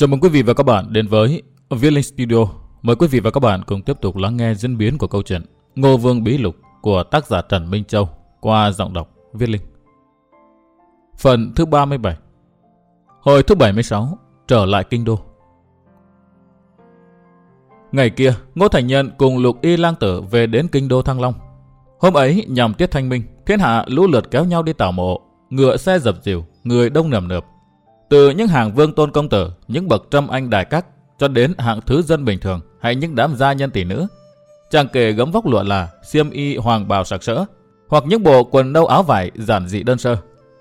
Chào mừng quý vị và các bạn đến với Viết Linh Studio. Mời quý vị và các bạn cùng tiếp tục lắng nghe diễn biến của câu chuyện Ngô Vương Bí Lục của tác giả Trần Minh Châu qua giọng đọc Viết Linh. Phần thứ 37 Hồi thứ 76 Trở lại Kinh Đô Ngày kia, Ngô Thành Nhân cùng Lục Y Lang Tử về đến Kinh Đô Thăng Long. Hôm ấy, nhằm tiết thanh minh, thiên hạ lũ lượt kéo nhau đi tảo mộ, ngựa xe dập dìu, người đông nườm nượp. Từ những hàng vương tôn công tử, những bậc trâm anh đại các, cho đến hạng thứ dân bình thường hay những đám gia nhân tỷ nữ. chẳng kể gấm vóc lụa là xiêm y hoàng bào sặc sỡ, hoặc những bộ quần nâu áo vải giản dị đơn sơ.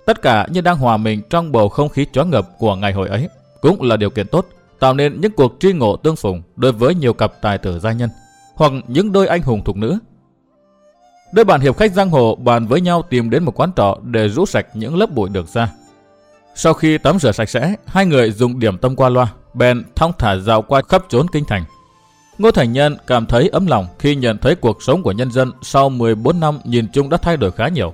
Tất cả như đang hòa mình trong bầu không khí choáng ngập của ngày hội ấy, cũng là điều kiện tốt, tạo nên những cuộc truy ngộ tương phùng đối với nhiều cặp tài tử gia nhân, hoặc những đôi anh hùng thục nữ. Đôi bạn hiệp khách giang hồ bàn với nhau tìm đến một quán trọ để rũ sạch những lớp bụi được ra. Sau khi tắm rửa sạch sẽ, hai người dùng điểm tâm qua loa, bèn thong thả dạo qua khắp trốn kinh thành. Ngô Thành Nhân cảm thấy ấm lòng khi nhận thấy cuộc sống của nhân dân sau 14 năm nhìn chung đã thay đổi khá nhiều.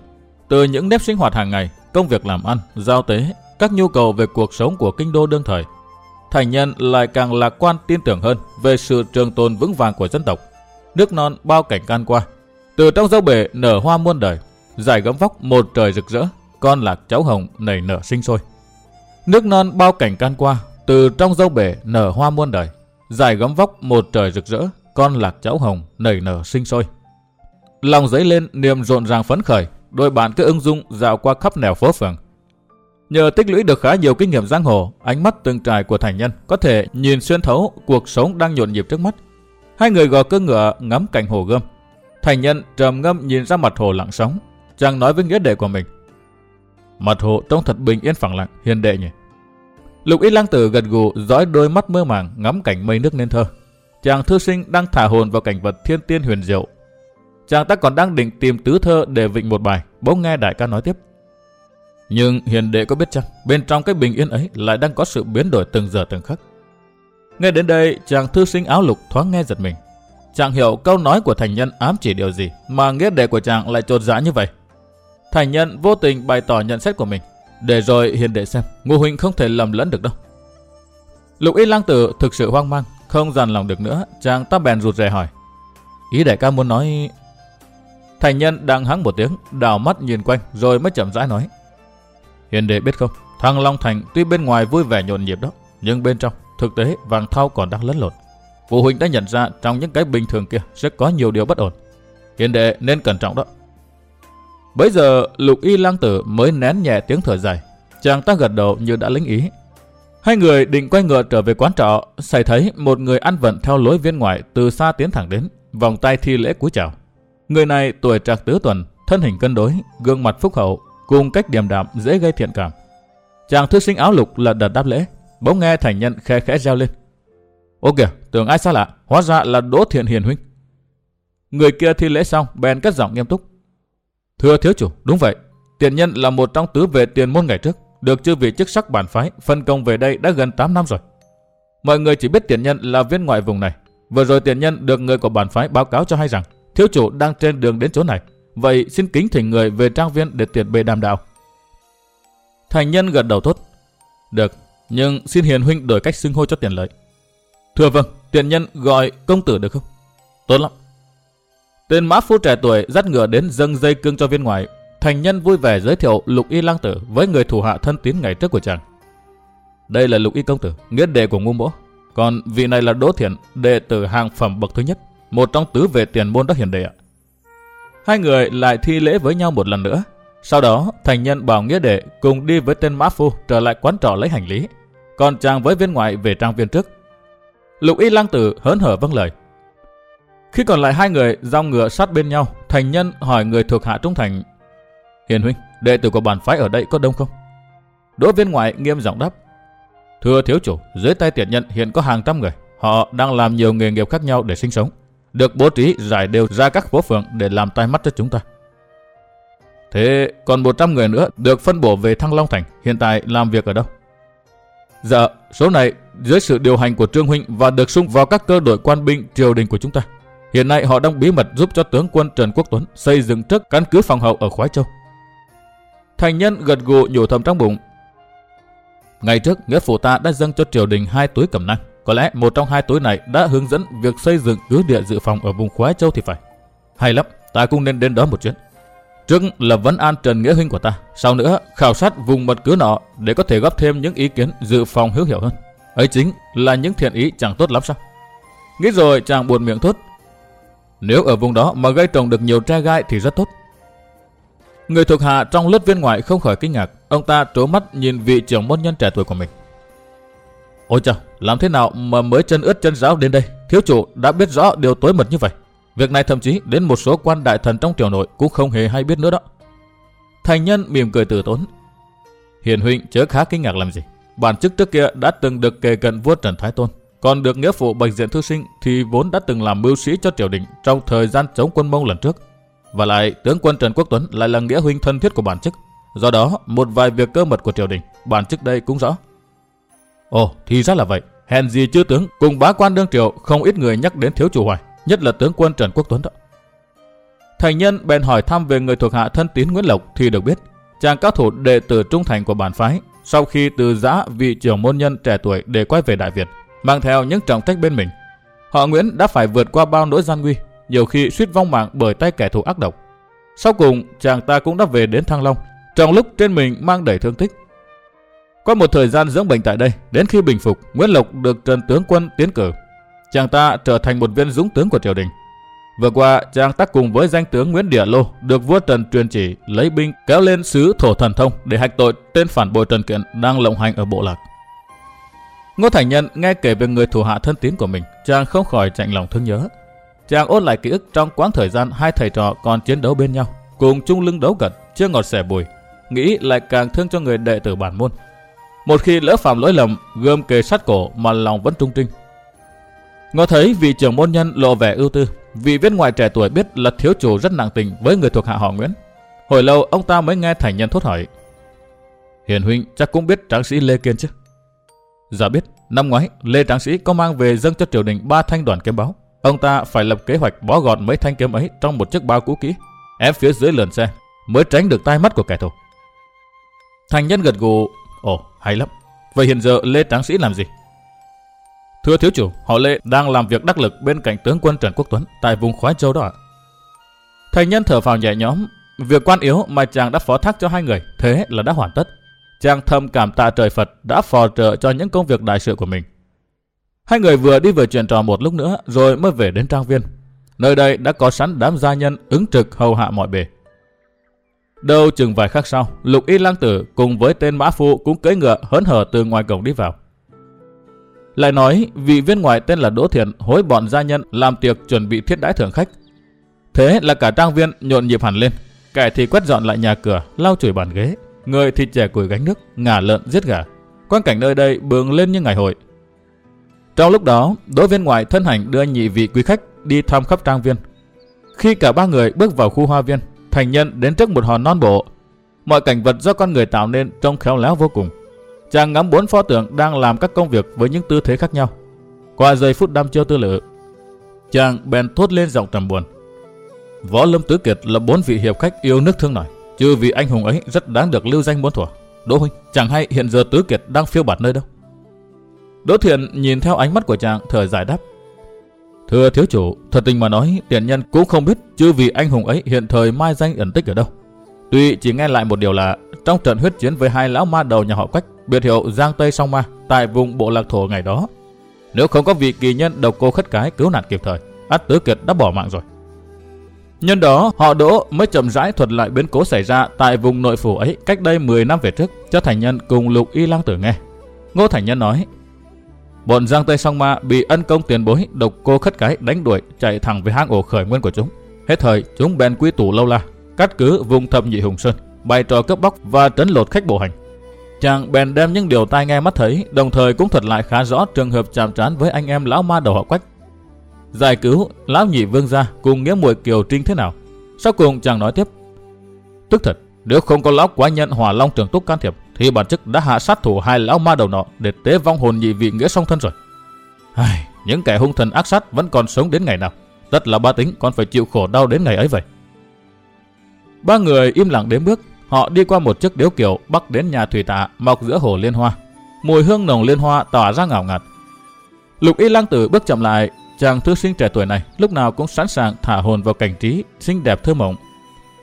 Từ những nếp sinh hoạt hàng ngày, công việc làm ăn, giao tế, các nhu cầu về cuộc sống của kinh đô đương thời. Thành Nhân lại càng lạc quan tin tưởng hơn về sự trường tồn vững vàng của dân tộc. Nước non bao cảnh can qua. Từ trong dâu bể nở hoa muôn đời, giải gấm vóc một trời rực rỡ, con lạc cháu hồng nảy nở sinh sôi. Nước non bao cảnh can qua, từ trong dâu bể nở hoa muôn đời, dài gấm vóc một trời rực rỡ, con lạc cháu hồng nảy nở sinh sôi. Lòng dấy lên niềm rộn ràng phấn khởi, đôi bạn cứ ưng dung dạo qua khắp nẻo phố phường. Nhờ tích lũy được khá nhiều kinh nghiệm giang hồ, ánh mắt từng trải của thành nhân có thể nhìn xuyên thấu cuộc sống đang nhộn nhịp trước mắt. Hai người gò cơ ngựa ngắm cảnh hồ gươm. Thành nhân trầm ngâm nhìn ra mặt hồ lặng sóng, chàng nói với nghĩa đệ của mình. Mặt hồ trông thật bình yên phẳng lặng, hiền đệ nhỉ. Lục Y Lang Tử gật gù dõi đôi mắt mơ màng ngắm cảnh mây nước nên thơ. Chàng thư sinh đang thả hồn vào cảnh vật thiên tiên huyền diệu. Chàng ta còn đang định tìm tứ thơ để vịnh một bài, bỗng nghe đại ca nói tiếp. Nhưng hiền đệ có biết chăng, bên trong cái bình yên ấy lại đang có sự biến đổi từng giờ từng khắc. Nghe đến đây, chàng thư sinh áo lục thoáng nghe giật mình. Chàng hiểu câu nói của thành nhân ám chỉ điều gì mà nghĩa đệ của chàng lại trột dạ như vậy. Thành nhân vô tình bày tỏ nhận xét của mình. Để rồi hiền đệ xem, Ngô Huynh không thể lầm lẫn được đâu. Lục y lang tử thực sự hoang mang, không dằn lòng được nữa, chàng ta bèn rụt rè hỏi. Ý đại ca muốn nói... Thành nhân đang hắng một tiếng, đào mắt nhìn quanh, rồi mới chậm rãi nói. Hiền đệ biết không, thằng Long Thành tuy bên ngoài vui vẻ nhộn nhịp đó, nhưng bên trong, thực tế vàng thau còn đang lẫn lộn. Phụ huynh đã nhận ra trong những cái bình thường kia sẽ có nhiều điều bất ổn. Hiền đệ nên cẩn trọng đó. Bây giờ lục y lang tử mới nén nhẹ tiếng thở dài. Chàng ta gật đầu như đã lĩnh ý. Hai người định quay ngựa trở về quán trọ, xảy thấy một người ăn vận theo lối viên ngoại từ xa tiến thẳng đến, vòng tay thi lễ cúi chào. Người này tuổi trạc tứ tuần, thân hình cân đối, gương mặt phúc hậu, cùng cách điềm đạm dễ gây thiện cảm. Chàng thư sinh áo lục lật đật đáp lễ, bỗng nghe thành nhân khe khẽ reo lên. Ô kìa, tưởng ai xa lạ, hóa ra là Đỗ Thiện Hiền huynh. Người kia thi lễ xong, bèn cất giọng nghiêm túc. Thưa thiếu chủ, đúng vậy. Tiền nhân là một trong tứ vệ tiền môn ngày trước, được chư vị chức sắc bản phái phân công về đây đã gần 8 năm rồi. Mọi người chỉ biết tiền nhân là viên ngoại vùng này. Vừa rồi tiền nhân được người của bản phái báo cáo cho hay rằng thiếu chủ đang trên đường đến chỗ này. Vậy xin kính thỉnh người về trang viên để tiện bề đàm đạo. Thành nhân gật đầu tốt. Được, nhưng xin hiền huynh đổi cách xưng hô cho tiền lợi. Thưa vâng, tiền nhân gọi công tử được không? Tốt lắm. Tên mã phu trẻ tuổi dắt ngựa đến dâng dây cương cho viên ngoại. Thành nhân vui vẻ giới thiệu lục y lang tử với người thủ hạ thân tín ngày trước của chàng. Đây là lục y công tử, nghĩa đệ của ngu mỗ. Còn vị này là Đỗ Thiện, đệ tử hàng phẩm bậc thứ nhất, một trong tứ vệ tiền môn đắc hiển đệ ạ. Hai người lại thi lễ với nhau một lần nữa. Sau đó, thành nhân bảo nghĩa đệ cùng đi với tên mã phu trở lại quán trọ lấy hành lý. Còn chàng với viên ngoại về trang viên trước. Lục y lang tử hớn hở vâng lời. Khi còn lại hai người giao ngựa sát bên nhau, thành nhân hỏi người thuộc hạ trung thành. Hiền huynh, đệ tử của bản phái ở đây có đông không? Đỗ viên ngoại nghiêm giọng đáp. Thưa thiếu chủ, dưới tay tiện nhân hiện có hàng trăm người. Họ đang làm nhiều nghề nghiệp khác nhau để sinh sống. Được bố trí giải đều ra các phố phường để làm tai mắt cho chúng ta. Thế còn 100 người nữa được phân bổ về Thăng Long Thành, hiện tại làm việc ở đâu? Dạ, số này dưới sự điều hành của Trương Huynh và được sung vào các cơ đội quan binh triều đình của chúng ta. Hiện nay họ đang bí mật giúp cho tướng quân Trần Quốc Tuấn xây dựng trước căn cứ phòng hậu ở Khoái Châu. Thành nhân gật gù nhủ thầm trong bụng. Ngày trước, nghĩa phụ ta đã dâng cho triều đình hai túi cẩm năng. Có lẽ một trong hai túi này đã hướng dẫn việc xây dựng cứ địa dự phòng ở vùng Khoái Châu thì phải. Hay lắm, ta cũng nên đến đó một chuyến. Trước là vấn an Trần Nghĩa Huynh của ta, sau nữa khảo sát vùng mật cứ nọ để có thể góp thêm những ý kiến dự phòng hữu hiệu hơn. Ấy chính là những thiện ý chẳng tốt lắm sao? Nghĩ rồi chàng buồn miệng thốt. Nếu ở vùng đó mà gây trồng được nhiều tre gai thì rất tốt. Người thuộc hạ trong lớp viên ngoại không khỏi kinh ngạc, ông ta trố mắt nhìn vị trưởng môn nhân trẻ tuổi của mình. Ôi chào, làm thế nào mà mới chân ướt chân ráo đến đây? Thiếu chủ đã biết rõ điều tối mật như vậy. Việc này thậm chí đến một số quan đại thần trong triều nội cũng không hề hay biết nữa đó. Thành nhân mỉm cười từ tốn. Hiền huynh chớ khá kinh ngạc làm gì. Bản chức trước kia đã từng được kề cận vua Trần Thái Tôn. Còn được nghĩa phụ bạch diện thư sinh thì vốn đã từng làm mưu sĩ cho triều đình trong thời gian chống quân mông lần trước. Và lại tướng quân Trần Quốc Tuấn lại là nghĩa huynh thân thiết của bản chức. Do đó một vài việc cơ mật của triều đình bản chức đây cũng rõ. Ồ thì ra là vậy. Hèn gì chứ tướng cùng bá quan đương triều không ít người nhắc đến thiếu chủ hoài nhất là tướng quân Trần Quốc Tuấn đó. Thành nhân bèn hỏi thăm về người thuộc hạ thân tín Nguyễn Lộc thì được biết, chàng cao thủ đệ tử trung thành của bản phái, sau khi từ giã vị trưởng môn nhân trẻ tuổi để quay về Đại Việt, mang theo những trọng trách bên mình. Họ Nguyễn đã phải vượt qua bao nỗi gian nguy, nhiều khi suýt vong mạng bởi tay kẻ thù ác độc. Sau cùng, chàng ta cũng đã về đến Thăng Long, trong lúc trên mình mang đầy thương tích. Qua một thời gian dưỡng bệnh tại đây, đến khi bình phục, Nguyễn Lộc được Trần Tướng Quân tiến cử chàng ta trở thành một viên dũng tướng của triều đình. Vừa qua, chàng ta cùng với danh tướng Nguyễn Địa Lô được vua Trần truyền chỉ lấy binh kéo lên xứ Thổ Thần Thông để hạch tội tên phản bội Trần Kiện đang lộng hành ở bộ lạc. Ngô Thành Nhân nghe kể về người thủ hạ thân tín của mình, chàng không khỏi chạnh lòng thương nhớ. Chàng ôn lại ký ức trong quãng thời gian hai thầy trò còn chiến đấu bên nhau, cùng chung lưng đấu gật, chưa ngọt sẻ bùi, nghĩ lại càng thương cho người đệ tử bản môn. Một khi lỡ phạm lỗi lầm, gươm kề sát cổ mà lòng vẫn trung trinh, Ngó thấy vị trưởng môn nhân lộ vẻ ưu tư, vị viên ngoài trẻ tuổi biết là thiếu chủ rất nặng tình với người thuộc hạ họ Nguyễn. Hồi lâu ông ta mới nghe thành nhân thốt hỏi. Hiền huynh chắc cũng biết tráng sĩ Lê Kiên chứ? Dạ biết, năm ngoái Lê tráng sĩ có mang về dâng cho triều đình ba thanh đoàn kiếm báo. Ông ta phải lập kế hoạch bó gọn mấy thanh kiếm ấy trong một chiếc bao cũ kỹ, ép phía dưới lườn xe, mới tránh được tai mắt của kẻ thù. Thành nhân gật gù, ồ hay lắm. Vậy hiện giờ Lê tráng sĩ làm gì? Thưa thiếu chủ, họ Lê đang làm việc đắc lực bên cạnh tướng quân Trần Quốc Tuấn tại vùng Khoái Châu đó ạ. Nhân thở phào nhẹ nhõm, việc quan yếu mà chàng đã phó thác cho hai người, thế là đã hoàn tất. Trang thầm cảm tạ trời Phật đã phò trợ cho những công việc đại sự của mình. Hai người vừa đi vừa chuyện trò một lúc nữa rồi mới về đến trang viên. Nơi đây đã có sẵn đám gia nhân ứng trực hầu hạ mọi bề. Đâu chừng vài khắc sau, Lục Y Lang Tử cùng với tên Mã Phu cũng cưỡi ngựa hớn hở từ ngoài cổng đi vào. Lại nói, vị viên ngoại tên là Đỗ Thiện hối bọn gia nhân làm tiệc chuẩn bị thiết đãi thưởng khách. Thế là cả trang viên nhộn nhịp hẳn lên. Kẻ thì quét dọn lại nhà cửa, lau chùi bàn ghế. Người thì trẻ củi gánh nước, ngả lợn giết gà. Quan cảnh nơi đây bừng lên như ngày hội. Trong lúc đó, đối viên ngoại thân hành đưa nhị vị quý khách đi thăm khắp trang viên. Khi cả ba người bước vào khu hoa viên, thành nhân đến trước một hòn non bộ. Mọi cảnh vật do con người tạo nên trông khéo léo vô cùng. Chàng ngắm bốn pho tượng đang làm các công việc với những tư thế khác nhau. Qua giây phút đăm chiêu tư lự, chàng bèn thốt lên giọng trầm buồn. Võ Lâm Tứ Kiệt là bốn vị hiệp khách yêu nước thương nổi, chứ vì anh hùng ấy rất đáng được lưu danh muôn thuở. Đỗ huynh, chẳng hay hiện giờ Tứ Kiệt đang phiêu bạt nơi đâu. Đỗ Thiện nhìn theo ánh mắt của chàng thở giải đáp. Thưa thiếu chủ, thật tình mà nói, tiền nhân cũng không biết chứ vì anh hùng ấy hiện thời mai danh ẩn tích ở đâu. Tuy chỉ nghe lại một điều là trong trận huyết chiến với hai lão ma đầu nhà họ Quách, biệt hiệu Giang Tây Song Ma tại vùng bộ lạc thổ ngày đó. Nếu không có vị kỳ nhân độc cô khất cái cứu nạn kịp thời, át tứ kiệt đã bỏ mạng rồi. Nhân đó, họ Đỗ mới chậm rãi thuật lại biến cố xảy ra tại vùng nội phủ ấy cách đây 10 năm về trước cho Thành Nhân cùng Lục Y Lang Tử nghe. Ngô Thành Nhân nói, bọn Giang Tây Song Ma bị ân công tiền bối độc cô khất cái đánh đuổi chạy thẳng về hang ổ khởi nguyên của chúng. Hết thời, chúng bèn quy tủ lâu la, cắt cứ vùng thập nhị hùng sơn, bày trò cướp bóc và trấn lột khách bộ hành. Chàng bèn đem những điều tai nghe mắt thấy, đồng thời cũng thuật lại khá rõ trường hợp chạm trán với anh em lão ma đầu họ quách. Giải cứu lão nhị vương gia cùng nghĩa muội kiều trinh thế nào. Sau cùng chàng nói tiếp. Tức thật, nếu không có lão quá nhân hỏa long trường túc can thiệp, thì bản chức đã hạ sát thủ hai lão ma đầu nọ để tế vong hồn nhị vị nghĩa song thân rồi. Ai, những kẻ hung thần ác sát vẫn còn sống đến ngày nào. Tất là ba tính còn phải chịu khổ đau đến ngày ấy vậy. Ba người im lặng đến bước, Họ đi qua một chiếc điếu kiểu bắc đến nhà thủy tạ mọc giữa hồ liên hoa. mùi hương nồng liên hoa tỏa ra ngào ngạt. Lục Y Lang Tử bước chậm lại, chàng thư sinh trẻ tuổi này lúc nào cũng sẵn sàng thả hồn vào cảnh trí xinh đẹp thơ mộng.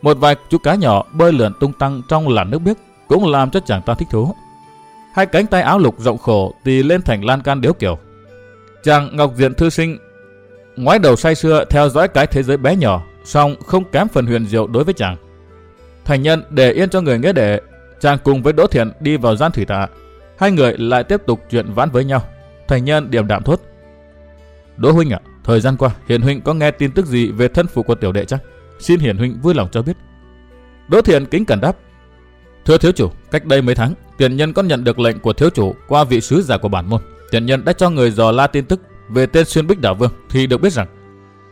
Một vài chú cá nhỏ bơi lượn tung tăng trong làn nước biếc cũng làm cho chàng ta thích thú. Hai cánh tay áo lục rộng khổ tì lên thành lan can điếu kiểu. Chàng Ngọc Diện thư sinh ngoái đầu say sưa theo dõi cái thế giới bé nhỏ, song không kém phần huyền diệu đối với chàng. Thành nhân để yên cho người nghe đệ, chàng cùng với Đỗ Thiện đi vào gian thủy tạ. Hai người lại tiếp tục chuyện vãn với nhau. Thành nhân điềm đạm thốt. Đỗ huynh ạ, thời gian qua Hiền huynh có nghe tin tức gì về thân phụ của tiểu đệ chắc? Xin Hiền huynh vui lòng cho biết. Đỗ Thiện kính cẩn đáp. Thưa thiếu chủ, cách đây mấy tháng, tiền nhân có nhận được lệnh của thiếu chủ qua vị sứ giả của bản môn. Tiền nhân đã cho người dò la tin tức về tên xuyên bích đảo vương thì được biết rằng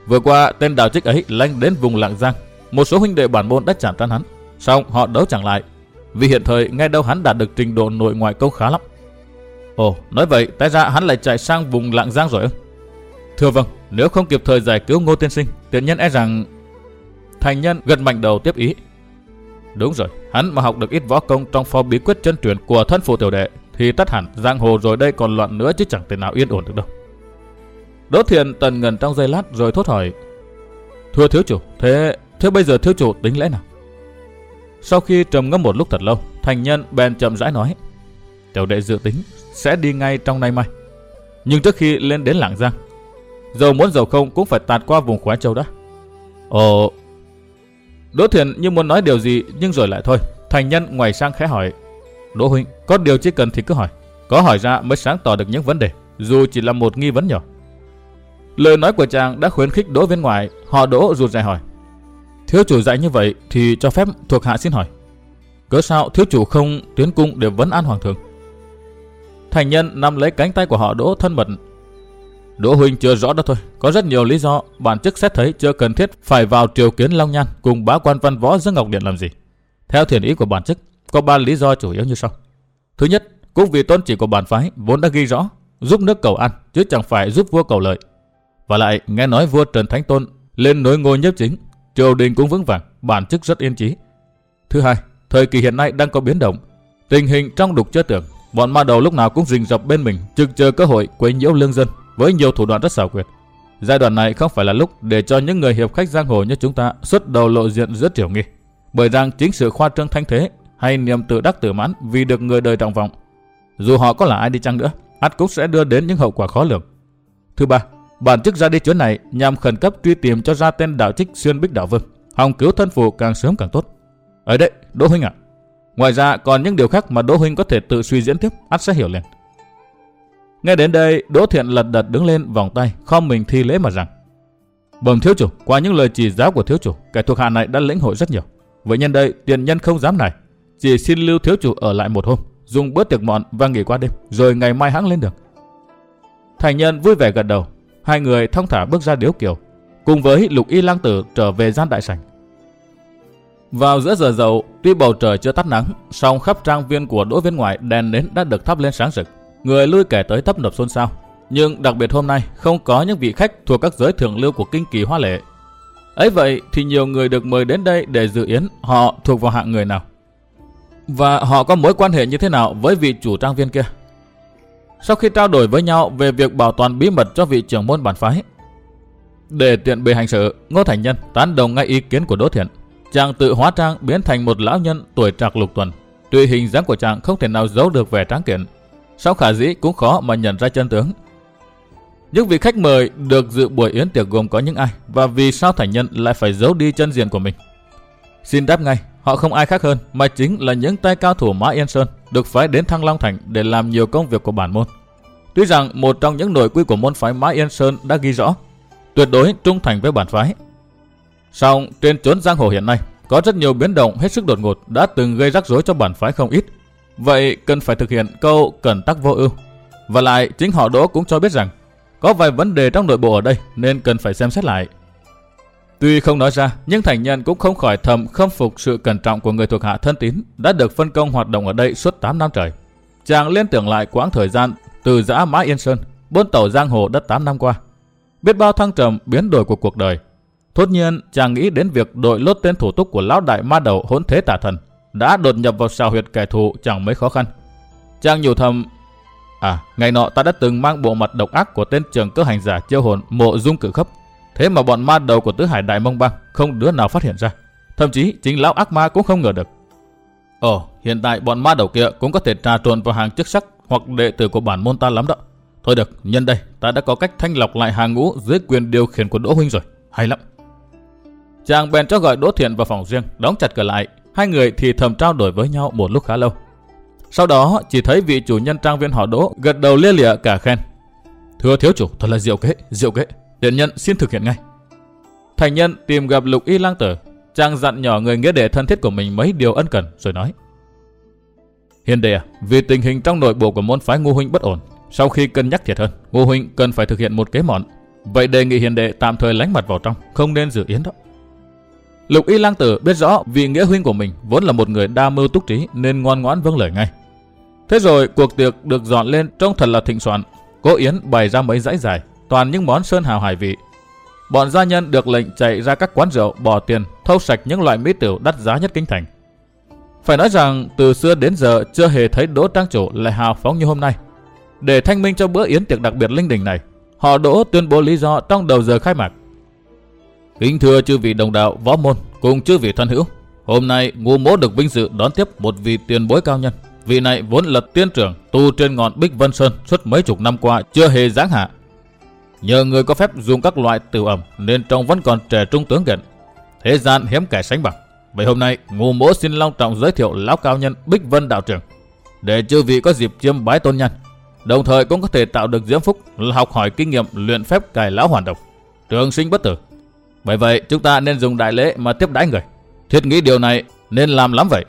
vừa qua tên đảo trích ấy lanh đến vùng lạng giang một số huynh đệ bản môn đã chạm tan hắn xong họ đấu chẳng lại vì hiện thời ngay đâu hắn đạt được trình độ nội ngoại công khá lắm ồ nói vậy tại ra hắn lại chạy sang vùng lạng giang rồi ư thưa vâng nếu không kịp thời giải cứu ngô tiên sinh tiện nhân e rằng thành nhân gật mạnh đầu tiếp ý đúng rồi hắn mà học được ít võ công trong phó bí quyết chân truyền của thân phụ tiểu đệ thì tất hẳn giang hồ rồi đây còn loạn nữa chứ chẳng thể nào yên ổn được đâu Đỗ Thiện tần ngần trong giây lát rồi thốt hỏi. Thưa thiếu chủ, thế thế bây giờ thiếu chủ tính lẽ nào? Sau khi trầm ngâm một lúc thật lâu, thành nhân bèn chậm rãi nói. Tiểu đệ dự tính sẽ đi ngay trong nay mai. Nhưng trước khi lên đến Lạng Giang, dầu muốn dầu không cũng phải tạt qua vùng Khói Châu đã. Ồ... Đỗ Thiện như muốn nói điều gì nhưng rồi lại thôi. Thành nhân ngoài sang khẽ hỏi. Đỗ Huynh, có điều chỉ cần thì cứ hỏi. Có hỏi ra mới sáng tỏ được những vấn đề, dù chỉ là một nghi vấn nhỏ. Lời nói của chàng đã khuyến khích Đỗ Viên Ngoại, họ Đỗ rụt rè hỏi. Thiếu chủ dạy như vậy thì cho phép thuộc hạ xin hỏi. Cớ sao thiếu chủ không tiến cung để vấn an hoàng thượng? Thành nhân nắm lấy cánh tay của họ Đỗ thân mật. Đỗ huynh chưa rõ đó thôi, có rất nhiều lý do bản chức xét thấy chưa cần thiết phải vào triều kiến Long Nhan cùng bá quan văn võ Dương Ngọc Điện làm gì. Theo thiền ý của bản chức, có ba lý do chủ yếu như sau. Thứ nhất, cũng vì tôn chỉ của bản phái vốn đã ghi rõ giúp nước cầu ăn chứ chẳng phải giúp vua cầu lợi. Và lại nghe nói vua Trần Thánh Tôn lên nối ngôi nhiếp chính, triều đình cũng vững vàng, bản chức rất yên trí. Thứ hai, thời kỳ hiện nay đang có biến động, tình hình trong đục chưa tưởng, bọn ma đầu lúc nào cũng rình rập bên mình, trực chờ cơ hội quấy nhiễu lương dân với nhiều thủ đoạn rất xảo quyệt. Giai đoạn này không phải là lúc để cho những người hiệp khách giang hồ như chúng ta xuất đầu lộ diện rất triều nghi, bởi rằng chính sự khoa trương thanh thế hay niềm tự đắc tự mãn vì được người đời trọng vọng, dù họ có là ai đi chăng nữa, ắt cũng sẽ đưa đến những hậu quả khó lường. Thứ ba, Bản chức ra đi chuyến này nhằm khẩn cấp truy tìm cho ra tên đạo trích xuyên bích đạo vương, hòng cứu thân phụ càng sớm càng tốt. Ở đây, Đỗ Huynh ạ. Ngoài ra còn những điều khác mà Đỗ Huynh có thể tự suy diễn tiếp, ắt sẽ hiểu liền. Nghe đến đây, Đỗ Thiện lật đật đứng lên vòng tay, khom mình thi lễ mà rằng. Bẩm thiếu chủ, qua những lời chỉ giáo của thiếu chủ, kẻ thuộc hạ này đã lĩnh hội rất nhiều. Vậy nhân đây, tiền nhân không dám này, chỉ xin lưu thiếu chủ ở lại một hôm, dùng bữa tiệc mọn và nghỉ qua đêm, rồi ngày mai hãng lên đường. Thành nhân vui vẻ gật đầu, hai người thong thả bước ra điếu kiều, cùng với lục y lang tử trở về gian đại sảnh. Vào giữa giờ dậu, tuy bầu trời chưa tắt nắng, song khắp trang viên của đỗ viên ngoại đèn nến đã được thắp lên sáng rực. Người lui kể tới tấp nập xôn xao. Nhưng đặc biệt hôm nay không có những vị khách thuộc các giới thượng lưu của kinh kỳ hoa lệ. ấy vậy thì nhiều người được mời đến đây để dự yến, họ thuộc vào hạng người nào? Và họ có mối quan hệ như thế nào với vị chủ trang viên kia? sau khi trao đổi với nhau về việc bảo toàn bí mật cho vị trưởng môn bản phái. Để tiện bề hành sự, Ngô Thành Nhân tán đồng ngay ý kiến của Đỗ Thiện. Chàng tự hóa trang biến thành một lão nhân tuổi trạc lục tuần. Tuy hình dáng của chàng không thể nào giấu được vẻ tráng kiện, sau khả dĩ cũng khó mà nhận ra chân tướng. Những vị khách mời được dự buổi yến tiệc gồm có những ai và vì sao Thành Nhân lại phải giấu đi chân diện của mình? Xin đáp ngay, họ không ai khác hơn mà chính là những tay cao thủ Mã Yên Sơn được phái đến Thăng Long Thành để làm nhiều công việc của bản môn. Tuy rằng một trong những nội quy của môn phái Mã Yên Sơn đã ghi rõ tuyệt đối trung thành với bản phái. Song trên chốn giang hồ hiện nay có rất nhiều biến động hết sức đột ngột đã từng gây rắc rối cho bản phái không ít. Vậy cần phải thực hiện câu cần tắc vô ưu. Và lại chính họ Đỗ cũng cho biết rằng có vài vấn đề trong nội bộ ở đây nên cần phải xem xét lại. Tuy không nói ra, nhưng thành nhân cũng không khỏi thầm khâm phục sự cẩn trọng của người thuộc hạ thân tín đã được phân công hoạt động ở đây suốt 8 năm trời. Chàng liên tưởng lại quãng thời gian từ giã Mã Yên Sơn, bốn tàu giang hồ đất 8 năm qua. Biết bao thăng trầm biến đổi của cuộc đời. Thốt nhiên, chàng nghĩ đến việc đội lốt tên thủ túc của lão đại ma đầu hỗn thế tả thần đã đột nhập vào xào huyệt kẻ thù chẳng mấy khó khăn. Trang nhủ thầm, À, ngày nọ ta đã từng mang bộ mặt độc ác của tên trường cơ hành giả chiêu hồn mộ dung cử khấp. Thế mà bọn ma đầu của tứ hải đại mông băng không đứa nào phát hiện ra. Thậm chí chính lão ác ma cũng không ngờ được. Ồ, hiện tại bọn ma đầu kia cũng có thể trà trộn vào hàng chức sắc hoặc đệ tử của bản môn ta lắm đó. Thôi được, nhân đây, ta đã có cách thanh lọc lại hàng ngũ dưới quyền điều khiển của Đỗ Huynh rồi. Hay lắm. Chàng bèn cho gọi Đỗ Thiện vào phòng riêng, đóng chặt cửa lại. Hai người thì thầm trao đổi với nhau một lúc khá lâu. Sau đó chỉ thấy vị chủ nhân trang viên họ Đỗ gật đầu lia lịa cả khen. Thưa thiếu chủ, thật là diệu kế, diệu kế. Điện nhân xin thực hiện ngay. Thành nhân tìm gặp lục y lang tử. Chàng dặn nhỏ người nghĩa đệ thân thiết của mình mấy điều ân cần rồi nói. Hiền đệ à, vì tình hình trong nội bộ của môn phái Ngô Huynh bất ổn, sau khi cân nhắc thiệt hơn, Ngô Huynh cần phải thực hiện một kế mọn. Vậy đề nghị hiền đệ tạm thời lánh mặt vào trong, không nên dự yến đó. Lục Y Lang Tử biết rõ vì nghĩa huynh của mình vốn là một người đa mưu túc trí nên ngoan ngoãn vâng lời ngay. Thế rồi cuộc tiệc được dọn lên trông thật là thịnh soạn. Cố Yến bày ra mấy dãy dài, toàn những món sơn hào hải vị. Bọn gia nhân được lệnh chạy ra các quán rượu bỏ tiền thâu sạch những loại mỹ tiểu đắt giá nhất kinh thành. Phải nói rằng từ xưa đến giờ chưa hề thấy Đỗ Trang Chủ lại hào phóng như hôm nay. Để thanh minh cho bữa yến tiệc đặc biệt linh đình này, họ Đỗ tuyên bố lý do trong đầu giờ khai mạc. Kính thưa chư vị đồng đạo võ môn cùng chư vị thân hữu, hôm nay ngu mố được vinh dự đón tiếp một vị tiền bối cao nhân. Vị này vốn là tiên trưởng tu trên ngọn Bích Vân Sơn suốt mấy chục năm qua chưa hề giáng hạ. Nhờ người có phép dùng các loại tiểu ẩm nên trông vẫn còn trẻ trung tướng kiện. Thế gian hiếm kẻ sánh bằng. Vậy hôm nay ngu mố xin long trọng giới thiệu lão cao nhân Bích Vân đạo trưởng để chư vị có dịp chiêm bái tôn nhân. Đồng thời cũng có thể tạo được diễm phúc là học hỏi kinh nghiệm luyện phép cải lão hoàn độc, trường sinh bất tử. Bởi vậy chúng ta nên dùng đại lễ mà tiếp đái người. Thiết nghĩ điều này nên làm lắm vậy.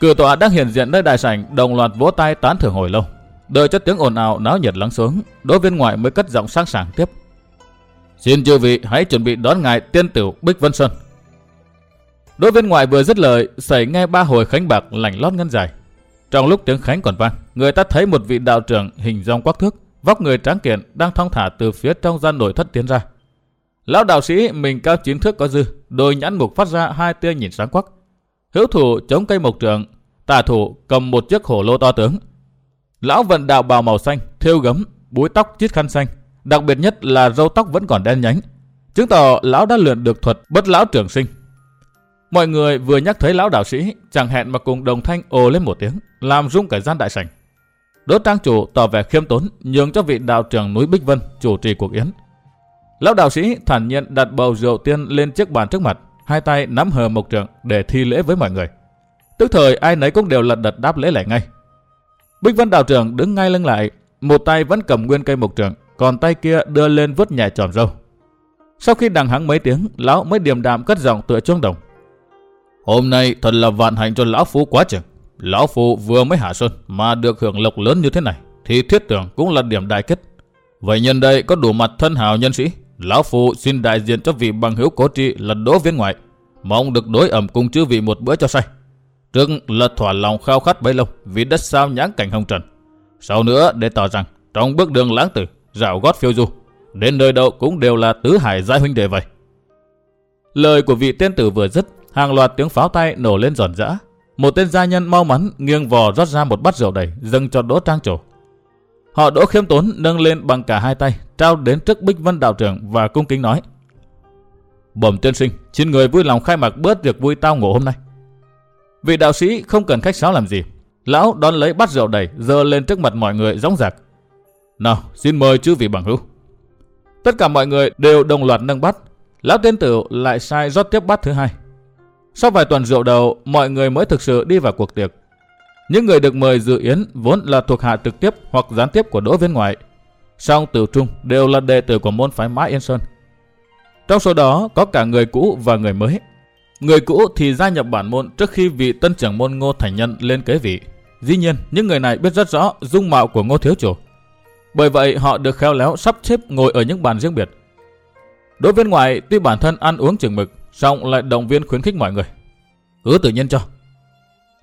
Cử tọa đang hiện diện nơi đại sảnh đồng loạt vỗ tay tán thưởng hồi lâu. Đợi cho tiếng ồn ào náo nhiệt lắng xuống, đối viên ngoại mới cất giọng sáng sảng tiếp. Xin chư vị hãy chuẩn bị đón ngài tiên tử Bích Vân Sơn. Đối viên ngoại vừa dứt lời, xảy nghe ba hồi khánh bạc lảnh lót ngân dài. Trong lúc tiếng khánh còn vang, người ta thấy một vị đạo trưởng hình dong quắc thước, vóc người tráng kiện đang thong thả từ phía trong gian nội thất tiến ra. Lão đạo sĩ mình cao chiến thước có dư, đôi nhãn mục phát ra hai tia nhìn sáng quắc. Hữu thủ chống cây mộc trường, tà thủ cầm một chiếc hổ lô to tướng. Lão vận đạo bào màu xanh, thêu gấm, búi tóc chít khăn xanh, đặc biệt nhất là râu tóc vẫn còn đen nhánh, chứng tỏ lão đã luyện được thuật bất lão trường sinh. Mọi người vừa nhắc thấy lão đạo sĩ, chẳng hẹn mà cùng đồng thanh ồ lên một tiếng, làm rung cả gian đại sảnh. Đốt trang chủ tỏ vẻ khiêm tốn, nhường cho vị đạo trưởng núi Bích Vân chủ trì cuộc yến. Lão đạo sĩ thản nhiên đặt bầu rượu tiên lên chiếc bàn trước mặt, hai tay nắm hờ mộc trượng để thi lễ với mọi người. Tức thời ai nấy cũng đều lật đật đáp lễ lại ngay. Bích Vân đạo trưởng đứng ngay lưng lại, một tay vẫn cầm nguyên cây mộc trượng, còn tay kia đưa lên vứt nhẹ tròn râu. Sau khi đằng hắng mấy tiếng, lão mới điềm đạm cất giọng tựa chuông đồng. Hôm nay thật là vạn hạnh cho lão phu quá chừng. Lão phu vừa mới hạ xuân mà được hưởng lộc lớn như thế này, thì thiết tưởng cũng là điểm đại kết. Vậy nhân đây có đủ mặt thân hào nhân sĩ, lão phu xin đại diện cho vị bằng hữu cố trị là đỗ viên ngoại, mong được đối ẩm cùng chư vị một bữa cho say. Trước là thỏa lòng khao khát bấy lâu vì đất sao nhãn cảnh hồng trần. Sau nữa để tỏ rằng trong bước đường lãng tử, rảo gót phiêu du, đến nơi đâu cũng đều là tứ hải giai huynh đệ vậy. Lời của vị tiên tử vừa dứt, hàng loạt tiếng pháo tay nổ lên giòn giã. Một tên gia nhân mau mắn nghiêng vò rót ra một bát rượu đầy dâng cho Đỗ Trang Trổ. Họ Đỗ Khiêm Tốn nâng lên bằng cả hai tay, trao đến trước Bích Vân đạo trưởng và cung kính nói: "Bẩm tiên sinh, xin người vui lòng khai mạc bớt việc vui tao ngộ hôm nay." Vị đạo sĩ không cần khách sáo làm gì, lão đón lấy bát rượu đầy dơ lên trước mặt mọi người gióng giạc. "Nào, xin mời chư vị bằng hữu." Tất cả mọi người đều đồng loạt nâng bát, lão tiên tử lại sai rót tiếp bát thứ hai. Sau vài tuần rượu đầu, mọi người mới thực sự đi vào cuộc tiệc. Những người được mời dự yến vốn là thuộc hạ trực tiếp hoặc gián tiếp của Đỗ Viên Ngoại. Song từ trung đều là đệ tử của môn phái Mã Yên Sơn. Trong số đó có cả người cũ và người mới. Người cũ thì gia nhập bản môn trước khi vị tân trưởng môn Ngô Thành Nhân lên kế vị. Dĩ nhiên, những người này biết rất rõ dung mạo của Ngô Thiếu Chủ. Bởi vậy họ được khéo léo sắp xếp ngồi ở những bàn riêng biệt. Đối viên ngoại tuy bản thân ăn uống chừng mực, song lại động viên khuyến khích mọi người. Cứ tự nhiên cho.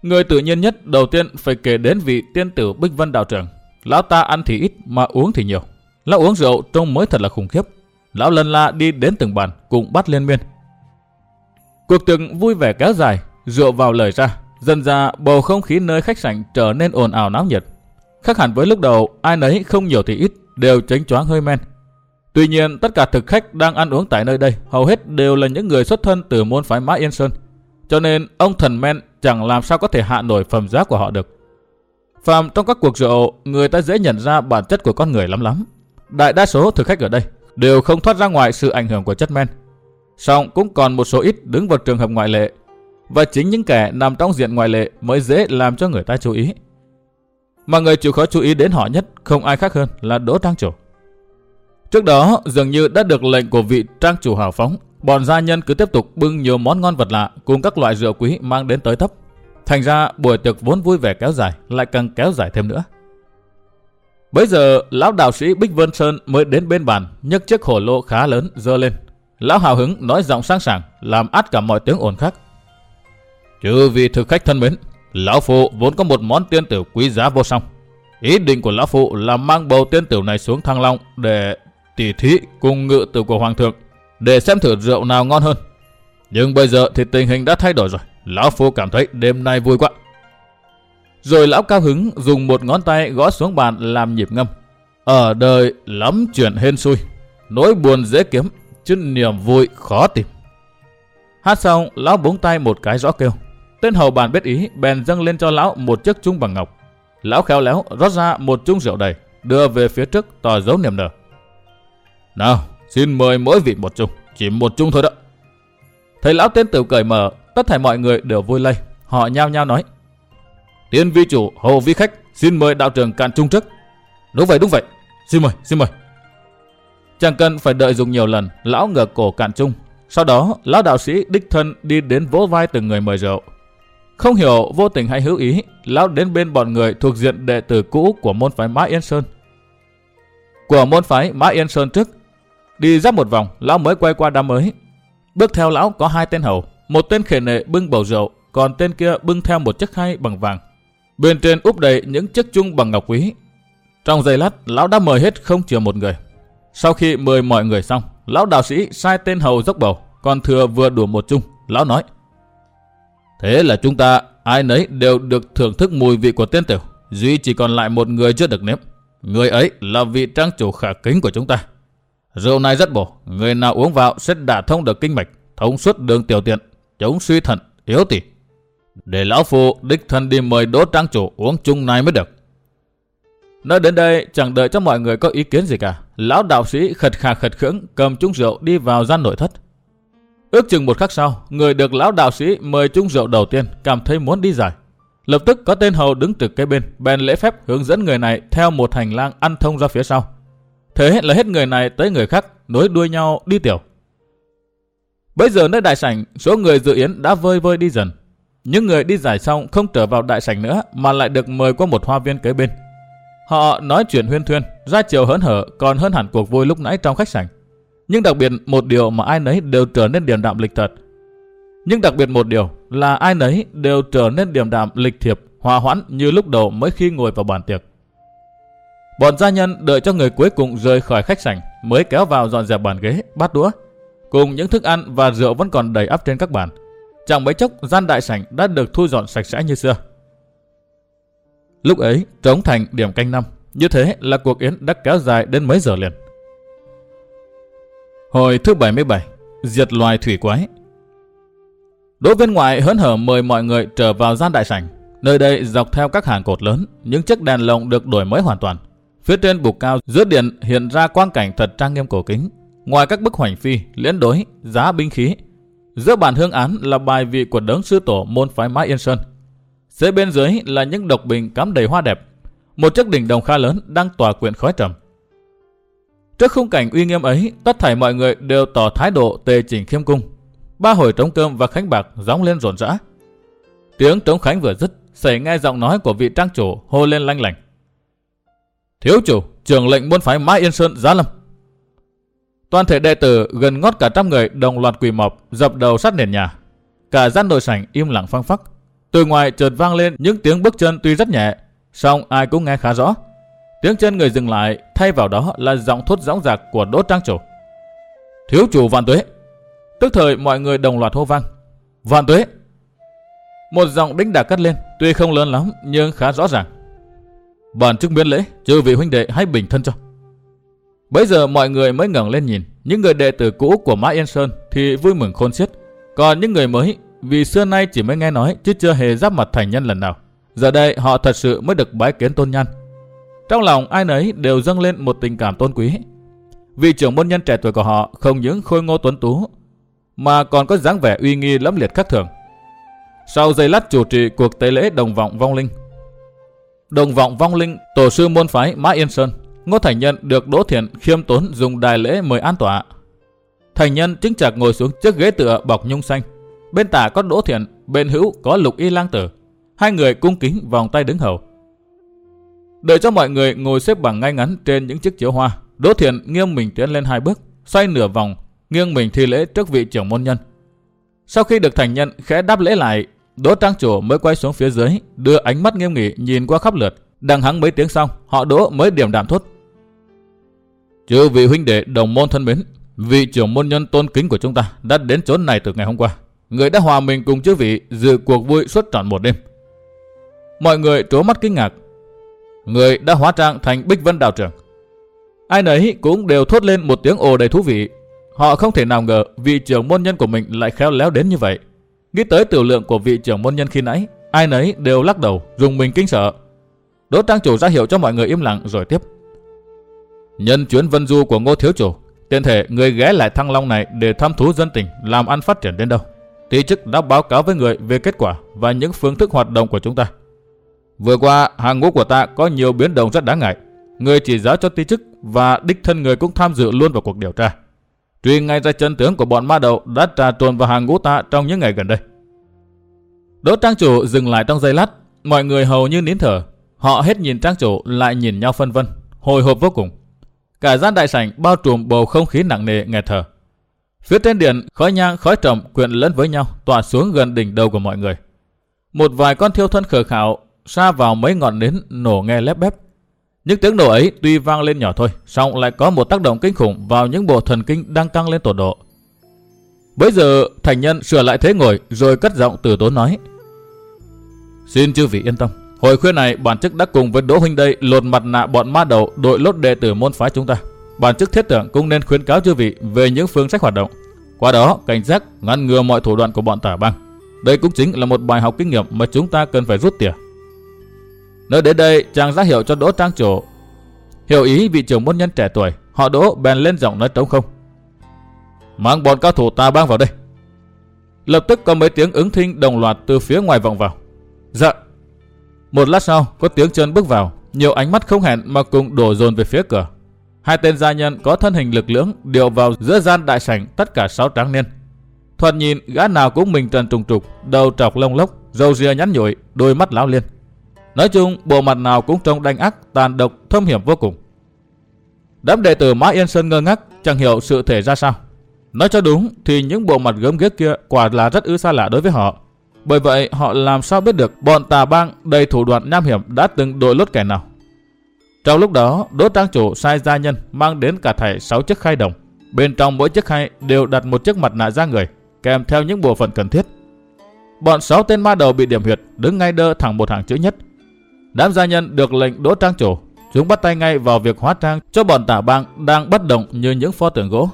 Người tự nhiên nhất đầu tiên phải kể đến vị tiên tử Bích Vân đạo trưởng. Lão ta ăn thì ít mà uống thì nhiều. Lão uống rượu trông mới thật là khủng khiếp. Lão lần la đi đến từng bàn cùng bắt liên miên. Cuộc tiệc vui vẻ kéo dài, rượu vào lời ra. Dần ra bầu không khí nơi khách sạn trở nên ồn ào náo nhiệt. Khác hẳn với lúc đầu, ai nấy không nhiều thì ít, đều tránh choáng hơi men. Tuy nhiên, tất cả thực khách đang ăn uống tại nơi đây, hầu hết đều là những người xuất thân từ môn phái Mã Yên Sơn. Cho nên, ông thần men chẳng làm sao có thể hạ nổi phẩm giá của họ được. Phàm trong các cuộc rượu, người ta dễ nhận ra bản chất của con người lắm lắm. Đại đa số thực khách ở đây đều không thoát ra ngoài sự ảnh hưởng của chất men. Song cũng còn một số ít đứng vào trường hợp ngoại lệ. Và chính những kẻ nằm trong diện ngoại lệ mới dễ làm cho người ta chú ý. Mà người chịu khó chú ý đến họ nhất không ai khác hơn là Đỗ Trang Chủ. Trước đó dường như đã được lệnh của vị Trang Chủ hào phóng, bọn gia nhân cứ tiếp tục bưng nhiều món ngon vật lạ cùng các loại rượu quý mang đến tới thấp. Thành ra buổi tiệc vốn vui vẻ kéo dài lại càng kéo dài thêm nữa. Bây giờ lão đạo sĩ Bích Vân Sơn mới đến bên bàn nhấc chiếc hổ lô khá lớn dơ lên. Lão hào hứng nói giọng sáng sảng làm át cả mọi tiếng ồn khác. Trừ vì thực khách thân mến, lão phụ vốn có một món tiên tử quý giá vô song. Ý định của lão phụ là mang bầu tiên tử này xuống thăng long để tỉ thí cùng ngự tử của hoàng thượng để xem thử rượu nào ngon hơn. Nhưng bây giờ thì tình hình đã thay đổi rồi. Lão Phu cảm thấy đêm nay vui quá. Rồi lão cao hứng dùng một ngón tay gõ xuống bàn làm nhịp ngâm. Ở đời lắm chuyện hên xui. Nỗi buồn dễ kiếm, chứ niềm vui khó tìm. Hát xong, lão búng tay một cái rõ kêu. Tên hầu bàn biết ý, bèn dâng lên cho lão một chiếc chung bằng ngọc. Lão khéo léo rót ra một chung rượu đầy, đưa về phía trước tỏ dấu niềm nở. Nào, xin mời mỗi vị một chung, chỉ một chung thôi đó. Thấy lão tên tử cởi mở, tất thảy mọi người đều vui lây. Họ nhao nhao nói. Tiên vi chủ, hồ vi khách, xin mời đạo trưởng cạn chung trước. Đúng vậy, đúng vậy. Xin mời, xin mời. Chẳng cần phải đợi dùng nhiều lần, lão ngửa cổ cạn chung. Sau đó, lão đạo sĩ đích thân đi đến vỗ vai từng người mời rượu. Không hiểu vô tình hay hữu ý, lão đến bên bọn người thuộc diện đệ tử cũ của môn phái Mã Yên Sơn. Của môn phái Mã Yên Sơn trước, đi dắt một vòng, lão mới quay qua đám mới. Bước theo lão có hai tên hầu, một tên khề nệ bưng bầu rượu, còn tên kia bưng theo một chiếc khay bằng vàng. Bên trên úp đầy những chiếc chung bằng ngọc quý. Trong giây lát, lão đã mời hết không chừa một người. Sau khi mời mọi người xong, lão đạo sĩ sai tên hầu dốc bầu, còn thừa vừa đủ một chung. Lão nói, Thế là chúng ta ai nấy đều được thưởng thức mùi vị của tên tiểu. Duy chỉ còn lại một người chưa được nếm. Người ấy là vị trang chủ khả kính của chúng ta. Rượu này rất bổ, người nào uống vào sẽ đả thông được kinh mạch, thông suốt đường tiểu tiện, chống suy thận, yếu tỉ. Để lão phụ đích thân đi mời đỗ trang chủ uống chung này mới được. Nói đến đây chẳng đợi cho mọi người có ý kiến gì cả. Lão đạo sĩ khật khà khật khưỡng cầm chung rượu đi vào gian nội thất. Ước chừng một khắc sau, người được lão đạo sĩ mời chung rượu đầu tiên cảm thấy muốn đi giải. Lập tức có tên hầu đứng trực kế bên, bèn lễ phép hướng dẫn người này theo một hành lang ăn thông ra phía sau. Thế là hết người này tới người khác, nối đuôi nhau đi tiểu. Bây giờ nơi đại sảnh, số người dự yến đã vơi vơi đi dần. Những người đi giải xong không trở vào đại sảnh nữa mà lại được mời qua một hoa viên kế bên. Họ nói chuyện huyên thuyên, ra chiều hớn hở còn hơn hẳn cuộc vui lúc nãy trong khách sảnh. Nhưng đặc biệt một điều mà ai nấy đều trở nên điềm đạm lịch thật. Nhưng đặc biệt một điều là ai nấy đều trở nên điềm đạm lịch thiệp, hòa hoãn như lúc đầu mới khi ngồi vào bàn tiệc. Bọn gia nhân đợi cho người cuối cùng rời khỏi khách sảnh mới kéo vào dọn dẹp bàn ghế, bát đũa. Cùng những thức ăn và rượu vẫn còn đầy ắp trên các bàn. Chẳng mấy chốc gian đại sảnh đã được thu dọn sạch sẽ như xưa. Lúc ấy trống thành điểm canh năm. Như thế là cuộc yến đã kéo dài đến mấy giờ liền. Hồi thứ 77 Diệt loài thủy quái Đỗ viên ngoại hớn hở mời mọi người trở vào gian đại sảnh. Nơi đây dọc theo các hàng cột lớn, những chiếc đèn lồng được đổi mới hoàn toàn. Phía trên bục cao giữa điện hiện ra quang cảnh thật trang nghiêm cổ kính. Ngoài các bức hoành phi, liễn đối, giá binh khí. Giữa bàn hương án là bài vị của đấng sư tổ môn phái Mã Yên Sơn. Dưới bên dưới là những độc bình cắm đầy hoa đẹp. Một chiếc đỉnh đồng kha lớn đang tỏa quyện khói trầm. Trước khung cảnh uy nghiêm ấy, tất thảy mọi người đều tỏ thái độ tề chỉnh khiêm cung. Ba hồi trống cơm và khánh bạc gióng lên rộn rã. Tiếng trống khánh vừa dứt, xảy nghe giọng nói của vị trang chủ hô lên lanh lảnh Thiếu chủ, trưởng lệnh môn phái Mã Yên Sơn giá lâm. Toàn thể đệ tử gần ngót cả trăm người đồng loạt quỳ mọp, dập đầu sát nền nhà. Cả gian nội sảnh im lặng phăng phắc. Từ ngoài chợt vang lên những tiếng bước chân tuy rất nhẹ, song ai cũng nghe khá rõ. Tiếng chân người dừng lại, thay vào đó là giọng thốt dõng dạc của Đỗ Trang Chủ. Thiếu chủ vạn tuế. Tức thời mọi người đồng loạt hô vang. Vạn tuế. Một giọng đính đạc cất lên, tuy không lớn lắm nhưng khá rõ ràng. Bản chức miễn lễ, chư vị huynh đệ hãy bình thân cho. Bây giờ mọi người mới ngẩng lên nhìn, những người đệ tử cũ của Mã Yên Sơn thì vui mừng khôn xiết. Còn những người mới, vì xưa nay chỉ mới nghe nói chứ chưa hề giáp mặt thành nhân lần nào. Giờ đây họ thật sự mới được bái kiến tôn nhân. Trong lòng ai nấy đều dâng lên một tình cảm tôn quý. Vị trưởng môn nhân trẻ tuổi của họ không những khôi ngô tuấn tú, mà còn có dáng vẻ uy nghi lẫm liệt khác thường. Sau giây lát chủ trì cuộc tế lễ đồng vọng vong linh. Đồng vọng vong linh, tổ sư môn phái Mã Yên Sơn, Ngô Thành Nhân được Đỗ Thiện khiêm tốn dùng đài lễ mời an tọa. Thành Nhân chính chạc ngồi xuống chiếc ghế tựa bọc nhung xanh. Bên tả có Đỗ Thiện, bên hữu có Lục Y Lang Tử. Hai người cung kính vòng tay đứng hầu. Đợi cho mọi người ngồi xếp bằng ngay ngắn trên những chiếc chiếu hoa, Đỗ Thiện nghiêng mình tiến lên hai bước, xoay nửa vòng, nghiêng mình thi lễ trước vị trưởng môn nhân. Sau khi được thành nhân khẽ đáp lễ lại, Đỗ Trang Chủ mới quay xuống phía dưới, đưa ánh mắt nghiêm nghị nhìn qua khắp lượt. Đằng hắng mấy tiếng xong, họ Đỗ mới điểm đạm thốt. Chư vị huynh đệ đồng môn thân mến, vị trưởng môn nhân tôn kính của chúng ta đã đến chỗ này từ ngày hôm qua. Người đã hòa mình cùng chư vị dự cuộc vui suốt trọn một đêm. Mọi người trố mắt kinh ngạc. Người đã hóa trang thành Bích Vân Đạo Trưởng. Ai nấy cũng đều thốt lên một tiếng ồ đầy thú vị. Họ không thể nào ngờ vị trưởng môn nhân của mình lại khéo léo đến như vậy. Nghĩ tới tiểu lượng của vị trưởng môn nhân khi nãy, ai nấy đều lắc đầu, dùng mình kinh sợ. Đỗ Trang Chủ ra hiệu cho mọi người im lặng rồi tiếp. Nhân chuyến vân du của Ngô Thiếu Chủ, tiện thể người ghé lại Thăng Long này để thăm thú dân tình, làm ăn phát triển đến đâu. Tỷ chức đã báo cáo với người về kết quả và những phương thức hoạt động của chúng ta. Vừa qua, hàng ngũ của ta có nhiều biến động rất đáng ngại. Người chỉ giáo cho tỷ chức và đích thân người cũng tham dự luôn vào cuộc điều tra. Truy ngay ra chân tướng của bọn ma đầu đã trà trộn vào hàng ngũ ta trong những ngày gần đây. Đỗ trang chủ dừng lại trong giây lát, mọi người hầu như nín thở. Họ hết nhìn trang chủ lại nhìn nhau phân vân, hồi hộp vô cùng. Cả gian đại sảnh bao trùm bầu không khí nặng nề nghẹt thở. Phía trên điện, khói nhang khói trầm quyện lẫn với nhau, tỏa xuống gần đỉnh đầu của mọi người. Một vài con thiêu thân khờ khảo xa vào mấy ngọn nến nổ nghe lép bép. Những tiếng nổ ấy tuy vang lên nhỏ thôi, song lại có một tác động kinh khủng vào những bộ thần kinh đang căng lên tột độ. Bây giờ thành nhân sửa lại thế ngồi rồi cất giọng từ tốn nói. Xin chư vị yên tâm, hồi khuya này bản chức đã cùng với Đỗ Huynh đây lột mặt nạ bọn ma đầu đội lốt đệ tử môn phái chúng ta. Bản chức thiết tưởng cũng nên khuyến cáo chư vị về những phương sách hoạt động. Qua đó, cảnh giác, ngăn ngừa mọi thủ đoạn của bọn tả băng. Đây cũng chính là một bài học kinh nghiệm mà chúng ta cần phải rút tỉa. Nơi đến đây, chàng ra hiệu cho Đỗ Trang Chủ. Hiểu ý vị trưởng môn nhân trẻ tuổi, họ Đỗ bèn lên giọng nói trống không. Mang bọn cao thủ ta bang vào đây. Lập tức có mấy tiếng ứng thinh đồng loạt từ phía ngoài vọng vào. Dạ. Một lát sau, có tiếng chân bước vào, nhiều ánh mắt không hẹn mà cùng đổ dồn về phía cửa. Hai tên gia nhân có thân hình lực lưỡng điệu vào giữa gian đại sảnh tất cả sáu tráng niên. Thoạt nhìn gã nào cũng mình trần trùng trục, đầu trọc lông lốc, râu ria nhắn nhủi, đôi mắt lão liên. Nói chung, bộ mặt nào cũng trông đanh ác, tàn độc, thâm hiểm vô cùng. Đám đệ tử Mã Yên Sơn ngơ ngác, chẳng hiểu sự thể ra sao. Nói cho đúng thì những bộ mặt gớm ghiếc kia quả là rất ư xa lạ đối với họ. Bởi vậy họ làm sao biết được bọn tà bang đầy thủ đoạn nham hiểm đã từng đội lốt kẻ nào. Trong lúc đó, Đỗ Trang Chủ sai gia nhân mang đến cả thảy 6 chiếc khay đồng. Bên trong mỗi chiếc khay đều đặt một chiếc mặt nạ da người, kèm theo những bộ phận cần thiết. Bọn 6 tên ma đầu bị điểm huyệt đứng ngay đơ thẳng một hàng chữ nhất. Đám gia nhân được lệnh Đỗ Trang Chủ, chúng bắt tay ngay vào việc hóa trang cho bọn tả bang đang bất động như những pho tượng gỗ.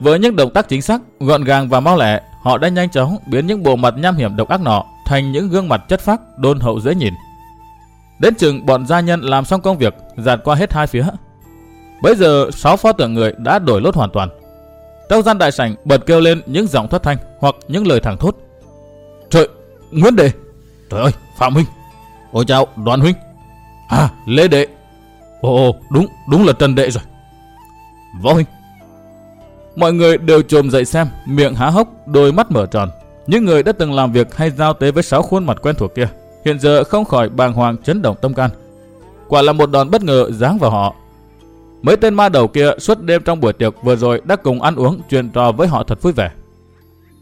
Với những động tác chính xác, gọn gàng và mau lẹ, họ đã nhanh chóng biến những bộ mặt nham hiểm độc ác nọ thành những gương mặt chất phác, đôn hậu dễ nhìn. Đến chừng bọn gia nhân làm xong công việc, dạt qua hết hai phía. Bây giờ sáu pho tượng người đã đổi lốt hoàn toàn. Trong gian đại sảnh bật kêu lên những giọng thất thanh hoặc những lời thẳng thốt. Trời, Nguyễn đề, Trời ơi, Phạm minh Ôi chào, Đoàn Huynh! À, Lê Đệ! Ồ, đúng, đúng là Trần Đệ rồi. Võ Huynh! Mọi người đều trồm dậy xem, miệng há hốc, đôi mắt mở tròn. Những người đã từng làm việc hay giao tế với sáu khuôn mặt quen thuộc kia, hiện giờ không khỏi bàng hoàng chấn động tâm can. Quả là một đòn bất ngờ giáng vào họ. Mấy tên ma đầu kia suốt đêm trong buổi tiệc vừa rồi đã cùng ăn uống chuyện trò với họ thật vui vẻ.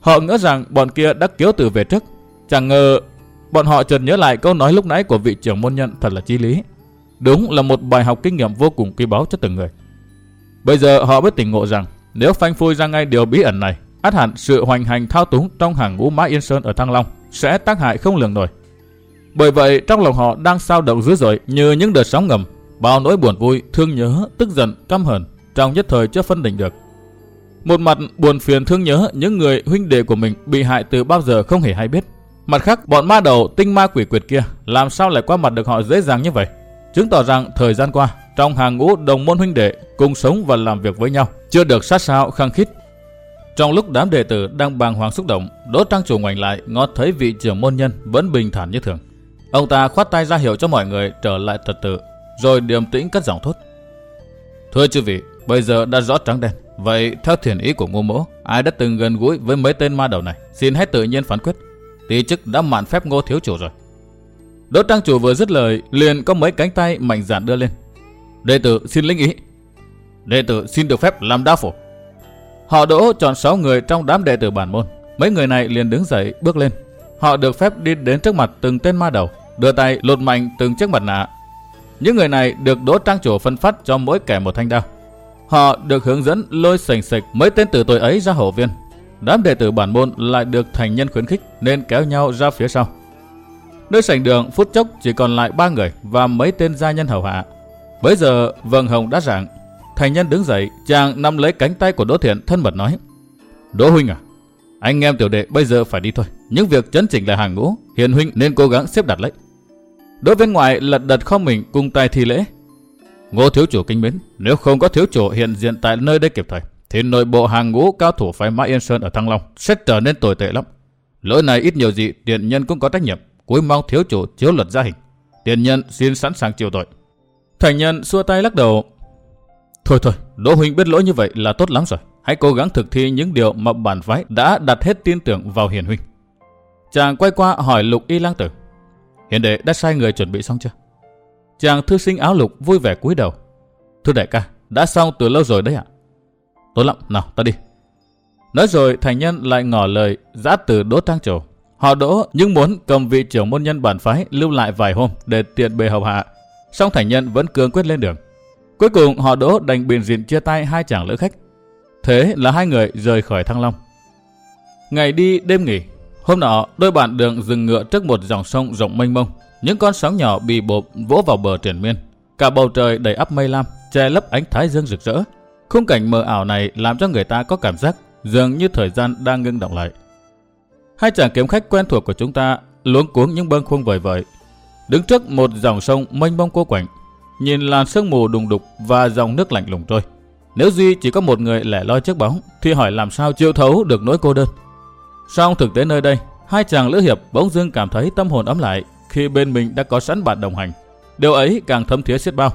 Họ ngỡ rằng bọn kia đã kéo từ về trước. Chẳng ngờ bọn họ chợt nhớ lại câu nói lúc nãy của vị trưởng môn nhân thật là chí lý. Đúng là một bài học kinh nghiệm vô cùng quý báu cho từng người. Bây giờ họ mới tỉnh ngộ rằng nếu phanh phui ra ngay điều bí ẩn này, át hẳn sự hoành hành thao túng trong hàng ngũ Mã Yên Sơn ở Thăng Long sẽ tác hại không lường nổi. Bởi vậy trong lòng họ đang sao động dữ dội như những đợt sóng ngầm, bao nỗi buồn vui, thương nhớ, tức giận, căm hờn, trong nhất thời chưa phân định được. Một mặt buồn phiền thương nhớ những người huynh đệ của mình bị hại từ bao giờ không hề hay biết. Mặt khác, bọn ma đầu tinh ma quỷ quyệt kia làm sao lại qua mặt được họ dễ dàng như vậy? Chứng tỏ rằng thời gian qua, trong hàng ngũ đồng môn huynh đệ cùng sống và làm việc với nhau, chưa được sát sao khăng khít. Trong lúc đám đệ tử đang bàng hoàng xúc động, Đỗ Trang chủ ngoảnh lại ngó thấy vị trưởng môn nhân vẫn bình thản như thường. Ông ta khoát tay ra hiệu cho mọi người trở lại trật tự, rồi điềm tĩnh cất giọng thốt. Thưa chư vị, bây giờ đã rõ trắng đen. Vậy theo thiền ý của ngô mỗ, ai đã từng gần gũi với mấy tên ma đầu này, xin hãy tự nhiên phán quyết. Tỷ chức đã mạn phép ngô thiếu chủ rồi. Đỗ trang chủ vừa dứt lời, liền có mấy cánh tay mạnh dạn đưa lên. Đệ tử xin lĩnh ý. Đệ tử xin được phép làm đa phổ. Họ đỗ chọn 6 người trong đám đệ tử bản môn. Mấy người này liền đứng dậy bước lên. Họ được phép đi đến trước mặt từng tên ma đầu, đưa tay lột mạnh từng chiếc mặt nạ. Những người này được đỗ trang chủ phân phát cho mỗi kẻ một thanh đao. Họ được hướng dẫn lôi sành sạch mấy tên tử tội ấy ra hổ viên. Đám đệ tử bản môn lại được thành nhân khuyến khích nên kéo nhau ra phía sau. Nơi sảnh đường phút chốc chỉ còn lại ba người và mấy tên gia nhân hầu hạ. Bây giờ vầng hồng đã rạng. Thành nhân đứng dậy, chàng nắm lấy cánh tay của Đỗ Thiện thân mật nói. Đỗ Huynh à, anh em tiểu đệ bây giờ phải đi thôi. Những việc chấn chỉnh lại hàng ngũ, hiền huynh nên cố gắng xếp đặt lấy. Đỗ bên ngoài lật đật không mình cùng tay thi lễ. Ngô thiếu chủ kinh mến, nếu không có thiếu chủ hiện diện tại nơi đây kịp thời, thì nội bộ hàng ngũ cao thủ phái Mã Yên Sơn ở Thăng Long sẽ trở nên tồi tệ lắm. Lỗi này ít nhiều gì, tiền nhân cũng có trách nhiệm. Cuối mong thiếu chủ chiếu luật gia hình. Tiền nhân xin sẵn sàng chịu tội. Thành nhân xua tay lắc đầu. Thôi thôi, Đỗ Huynh biết lỗi như vậy là tốt lắm rồi. Hãy cố gắng thực thi những điều mà bản phái đã đặt hết tin tưởng vào Hiền Huynh. Chàng quay qua hỏi Lục Y Lang Tử. Hiền đệ đã sai người chuẩn bị xong chưa? Chàng thư sinh áo lục vui vẻ cúi đầu. Thưa đại ca, đã xong từ lâu rồi đấy ạ. Tốt lắm, nào ta đi. Nói rồi thành nhân lại ngỏ lời giã từ đỗ trang trổ. Họ đỗ nhưng muốn cầm vị trưởng môn nhân bản phái lưu lại vài hôm để tiện bề hầu hạ. Song thành nhân vẫn cương quyết lên đường. Cuối cùng họ đỗ đành biện diện chia tay hai chàng lữ khách. Thế là hai người rời khỏi Thăng Long. Ngày đi đêm nghỉ, hôm nọ đôi bạn đường dừng ngựa trước một dòng sông rộng mênh mông. Những con sóng nhỏ bị bộp vỗ vào bờ triển miên. Cả bầu trời đầy ắp mây lam, che lấp ánh thái dương rực rỡ. Khung cảnh mờ ảo này làm cho người ta có cảm giác dường như thời gian đang ngưng động lại. Hai chàng kiếm khách quen thuộc của chúng ta luống cuống những bâng khuâng vời vợi. Đứng trước một dòng sông mênh mông cô quạnh, nhìn làn sương mù đùng đục và dòng nước lạnh lùng trôi. Nếu Duy chỉ có một người lẻ loi trước bóng, thì hỏi làm sao chịu thấu được nỗi cô đơn. Song thực tế nơi đây, hai chàng lữ hiệp bỗng dưng cảm thấy tâm hồn ấm lại khi bên mình đã có sẵn bạn đồng hành. Điều ấy càng thấm thía xiết bao.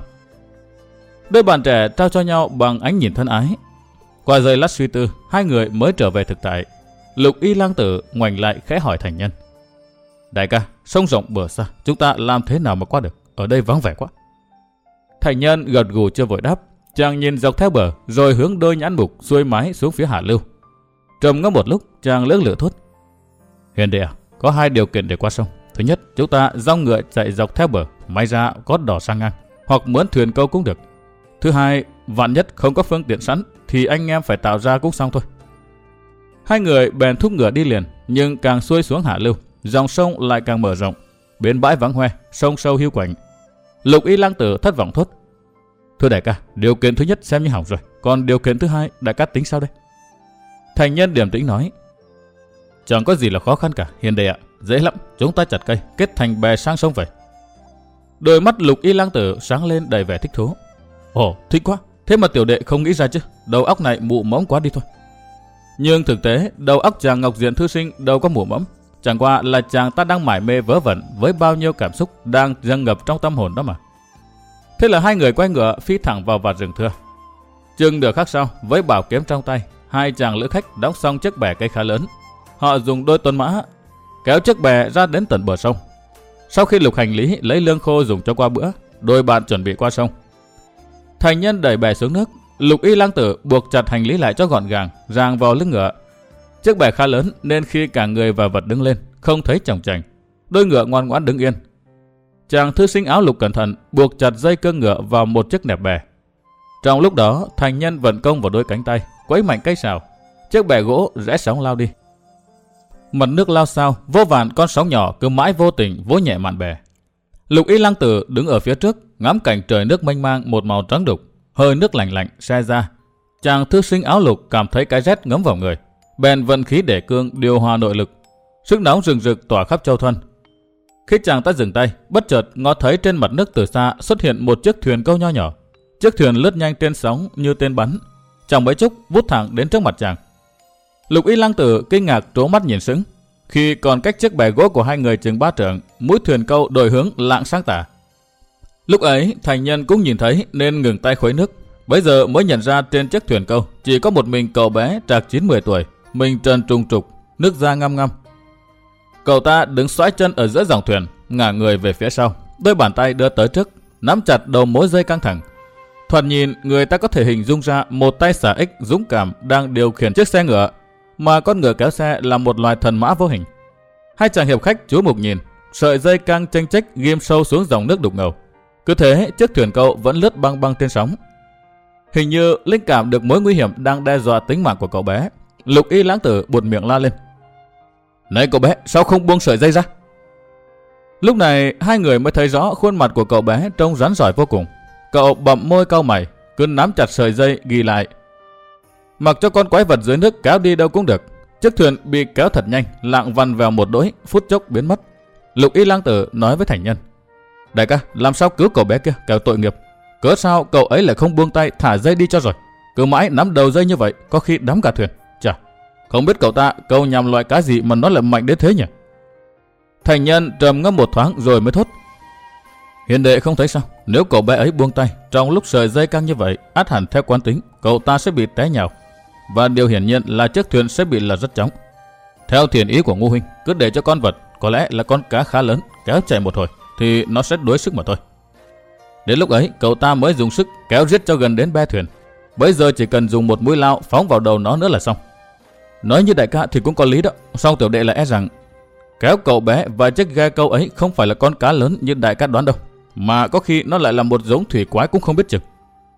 Đôi bạn trẻ trao cho nhau bằng ánh nhìn thân ái. Qua giây lát suy tư, hai người mới trở về thực tại. Lục y lang tử ngoảnh lại khẽ hỏi thành nhân. Đại ca, sông rộng bờ xa, chúng ta làm thế nào mà qua được? Ở đây vắng vẻ quá. Thành nhân gật gù chưa vội đáp. Chàng nhìn dọc theo bờ, rồi hướng đôi nhãn mục xuôi mái xuống phía hạ lưu. Trầm ngâm một lúc, chàng lưỡng lửa thốt. Hiền đệ à, có hai điều kiện để qua sông. Thứ nhất, chúng ta dòng ngựa chạy dọc theo bờ, may ra có đỏ sang ngang, hoặc mướn thuyền câu cũng được. Thứ hai, vạn nhất không có phương tiện sẵn, thì anh em phải tạo ra cúc xong thôi. Hai người bèn thúc ngựa đi liền, nhưng càng xuôi xuống hạ lưu, dòng sông lại càng mở rộng. bến bãi vắng hoe, sông sâu hiu quạnh. Lục y lang tử thất vọng thốt. Thưa đại ca, điều kiện thứ nhất xem như hỏng rồi, còn điều kiện thứ hai, đại ca tính sao đây? Thành nhân điểm tĩnh nói. Chẳng có gì là khó khăn cả, hiền đệ ạ. Dễ lắm, chúng ta chặt cây, kết thành bè sang sông về. Đôi mắt lục y lang tử sáng lên đầy vẻ thích thú. Ồ, thích quá, thế mà tiểu đệ không nghĩ ra chứ, đầu óc này mụ mẫm quá đi thôi. Nhưng thực tế, đầu óc chàng Ngọc Diện thư sinh đâu có mụ mẫm. Chẳng qua là chàng ta đang mải mê vớ vẩn với bao nhiêu cảm xúc đang dâng ngập trong tâm hồn đó mà. Thế là hai người quay ngựa phi thẳng vào vạt rừng thưa. Chừng được khắc sau, với bảo kiếm trong tay, hai chàng lữ khách đóng xong chiếc bè cây khá lớn. Họ dùng đôi tuần mã kéo chiếc bè ra đến tận bờ sông. Sau khi lục hành lý lấy lương khô dùng cho qua bữa, đôi bạn chuẩn bị qua sông. Thành nhân đẩy bè xuống nước, lục y lang tử buộc chặt hành lý lại cho gọn gàng, ràng vào lưng ngựa. Chiếc bè khá lớn nên khi cả người và vật đứng lên, không thấy chồng chành. Đôi ngựa ngoan ngoãn đứng yên. Chàng thư sinh áo lục cẩn thận buộc chặt dây cương ngựa vào một chiếc nẹp bè. Trong lúc đó, thành nhân vận công vào đôi cánh tay, quấy mạnh cây xào. Chiếc bè gỗ rẽ sóng lao đi. mặt nước lao sao, vô vàn con sóng nhỏ cứ mãi vô tình vỗ nhẹ mạn bè. Lục y lang tử đứng ở phía trước, ngắm cảnh trời nước mênh mang một màu trắng đục, hơi nước lạnh lạnh xe ra. Chàng thư sinh áo lục cảm thấy cái rét ngấm vào người, bèn vận khí để cương điều hòa nội lực. Sức nóng rừng rực tỏa khắp châu thân Khi chàng ta dừng tay, bất chợt ngó thấy trên mặt nước từ xa xuất hiện một chiếc thuyền câu nho nhỏ. Chiếc thuyền lướt nhanh trên sóng như tên bắn, chẳng mấy chốc vút thẳng đến trước mặt chàng. Lục y lăng tử kinh ngạc trố mắt nhìn sững. Khi còn cách chiếc bè gỗ của hai người chừng ba trượng, mũi thuyền câu đổi hướng lạng sang tả. Lúc ấy, thành nhân cũng nhìn thấy nên ngừng tay khuấy nước. Bây giờ mới nhận ra trên chiếc thuyền câu chỉ có một mình cậu bé trạc 9-10 tuổi, mình trần trùng trục, nước da ngăm ngăm. Cậu ta đứng xoáy chân ở giữa dòng thuyền, ngả người về phía sau, đôi bàn tay đưa tới trước, nắm chặt đầu mối dây căng thẳng. Thoạt nhìn, người ta có thể hình dung ra một tay xả ích dũng cảm đang điều khiển chiếc xe ngựa mà con ngựa kéo xe là một loài thần mã vô hình. Hai chàng hiệp khách chú mục nhìn, sợi dây căng tranh trách ghim sâu xuống dòng nước đục ngầu. Cứ thế, chiếc thuyền cậu vẫn lướt băng băng trên sóng. Hình như linh cảm được mối nguy hiểm đang đe dọa tính mạng của cậu bé. Lục y lãng tử buột miệng la lên. Này cậu bé, sao không buông sợi dây ra? Lúc này, hai người mới thấy rõ khuôn mặt của cậu bé trông rắn giỏi vô cùng. Cậu bậm môi cau mày, cứ nắm chặt sợi dây ghi lại Mặc cho con quái vật dưới nước kéo đi đâu cũng được. Chiếc thuyền bị kéo thật nhanh, lạng vằn vào một đỗi, phút chốc biến mất. Lục y lang tử nói với thành nhân. Đại ca, làm sao cứu cậu bé kia, kẻo tội nghiệp. Cớ sao cậu ấy lại không buông tay thả dây đi cho rồi. Cứ mãi nắm đầu dây như vậy, có khi đắm cả thuyền. Chà, không biết cậu ta câu nhằm loại cá gì mà nó lại mạnh đến thế nhỉ? Thành nhân trầm ngâm một thoáng rồi mới thốt. Hiền đệ không thấy sao? Nếu cậu bé ấy buông tay, trong lúc sợi dây căng như vậy, át hẳn theo quán tính, cậu ta sẽ bị té nhào, và điều hiển nhiên là chiếc thuyền sẽ bị lật rất chóng. Theo thiền ý của Ngô Huynh, cứ để cho con vật, có lẽ là con cá khá lớn, kéo chạy một hồi, thì nó sẽ đuối sức mà thôi. Đến lúc ấy, cậu ta mới dùng sức kéo giết cho gần đến be thuyền. Bây giờ chỉ cần dùng một mũi lao phóng vào đầu nó nữa là xong. Nói như đại ca thì cũng có lý đó, song tiểu đệ là e rằng kéo cậu bé và chiếc ghe câu ấy không phải là con cá lớn như đại ca đoán đâu, mà có khi nó lại là một giống thủy quái cũng không biết chừng.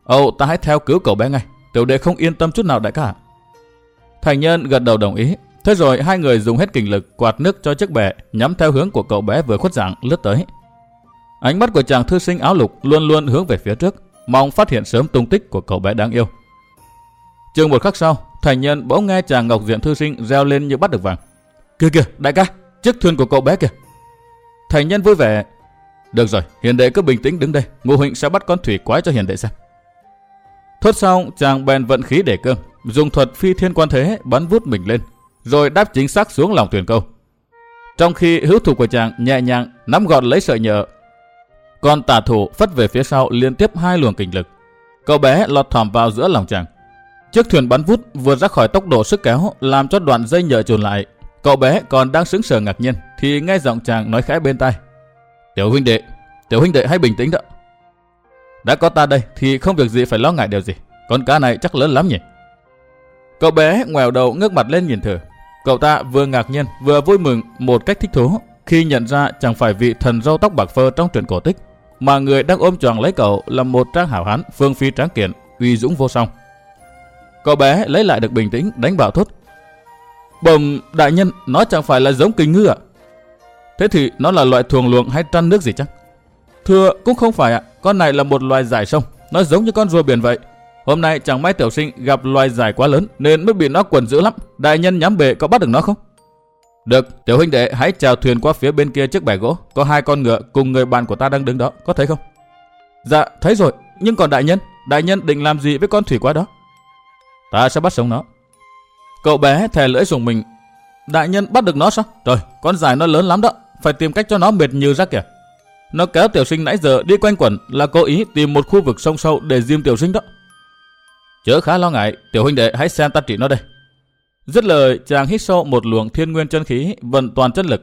Âu, ta hãy theo cứu cậu bé ngay. Tiểu đệ không yên tâm chút nào đại ca. Thành nhân gật đầu đồng ý. Thế rồi hai người dùng hết kinh lực quạt nước cho chiếc bè nhắm theo hướng của cậu bé vừa khuất dạng lướt tới. Ánh mắt của chàng thư sinh áo lục luôn luôn hướng về phía trước, mong phát hiện sớm tung tích của cậu bé đáng yêu. Chừng một khắc sau, thành nhân bỗng nghe chàng ngọc diện thư sinh reo lên như bắt được vàng. Kìa kìa, đại ca, chiếc thuyền của cậu bé kìa. Thành nhân vui vẻ. Được rồi, hiền đệ cứ bình tĩnh đứng đây, ngô huynh sẽ bắt con thủy quái cho hiền đệ xem. Thốt xong, chàng bèn vận khí để cương, dùng thuật phi thiên quan thế bắn vút mình lên, rồi đáp chính xác xuống lòng thuyền câu. Trong khi hữu thủ của chàng nhẹ nhàng nắm gọn lấy sợi nhợ, còn tà thủ phất về phía sau liên tiếp hai luồng kình lực. Cậu bé lọt thỏm vào giữa lòng chàng. Chiếc thuyền bắn vút vượt ra khỏi tốc độ sức kéo làm cho đoạn dây nhợ trùn lại. Cậu bé còn đang sững sờ ngạc nhiên thì nghe giọng chàng nói khẽ bên tai. Tiểu huynh đệ, tiểu huynh đệ hãy bình tĩnh đó. Đã có ta đây thì không việc gì phải lo ngại điều gì. Con cá này chắc lớn lắm nhỉ. Cậu bé ngoèo đầu ngước mặt lên nhìn thử. Cậu ta vừa ngạc nhiên vừa vui mừng một cách thích thú khi nhận ra chẳng phải vị thần râu tóc bạc phơ trong truyện cổ tích mà người đang ôm tròn lấy cậu là một trang hảo hán phương phi tráng kiện uy dũng vô song. Cậu bé lấy lại được bình tĩnh đánh bảo thốt. Bầm đại nhân nó chẳng phải là giống kinh ngư ạ. Thế thì nó là loại thuồng luồng hay trăn nước gì chắc? Thưa cũng không phải ạ. Con này là một loài giải sông, nó giống như con rùa biển vậy. Hôm nay chẳng may tiểu sinh gặp loài giải quá lớn nên mới bị nó quần dữ lắm. Đại nhân nhắm bể có bắt được nó không? Được, tiểu huynh đệ hãy chào thuyền qua phía bên kia chiếc bè gỗ. Có hai con ngựa cùng người bạn của ta đang đứng đó, có thấy không? Dạ, thấy rồi. Nhưng còn đại nhân, đại nhân định làm gì với con thủy quái đó? Ta sẽ bắt sống nó. Cậu bé thè lưỡi dùng mình. Đại nhân bắt được nó sao? Trời, con dài nó lớn lắm đó. Phải tìm cách cho nó mệt như ra kìa. Nó kéo tiểu sinh nãy giờ đi quanh quẩn là cố ý tìm một khu vực sông sâu để diêm tiểu sinh đó. Chớ khá lo ngại, tiểu huynh đệ hãy xem ta trị nó đây. Dứt lời, chàng hít sâu một luồng thiên nguyên chân khí, vận toàn chất lực.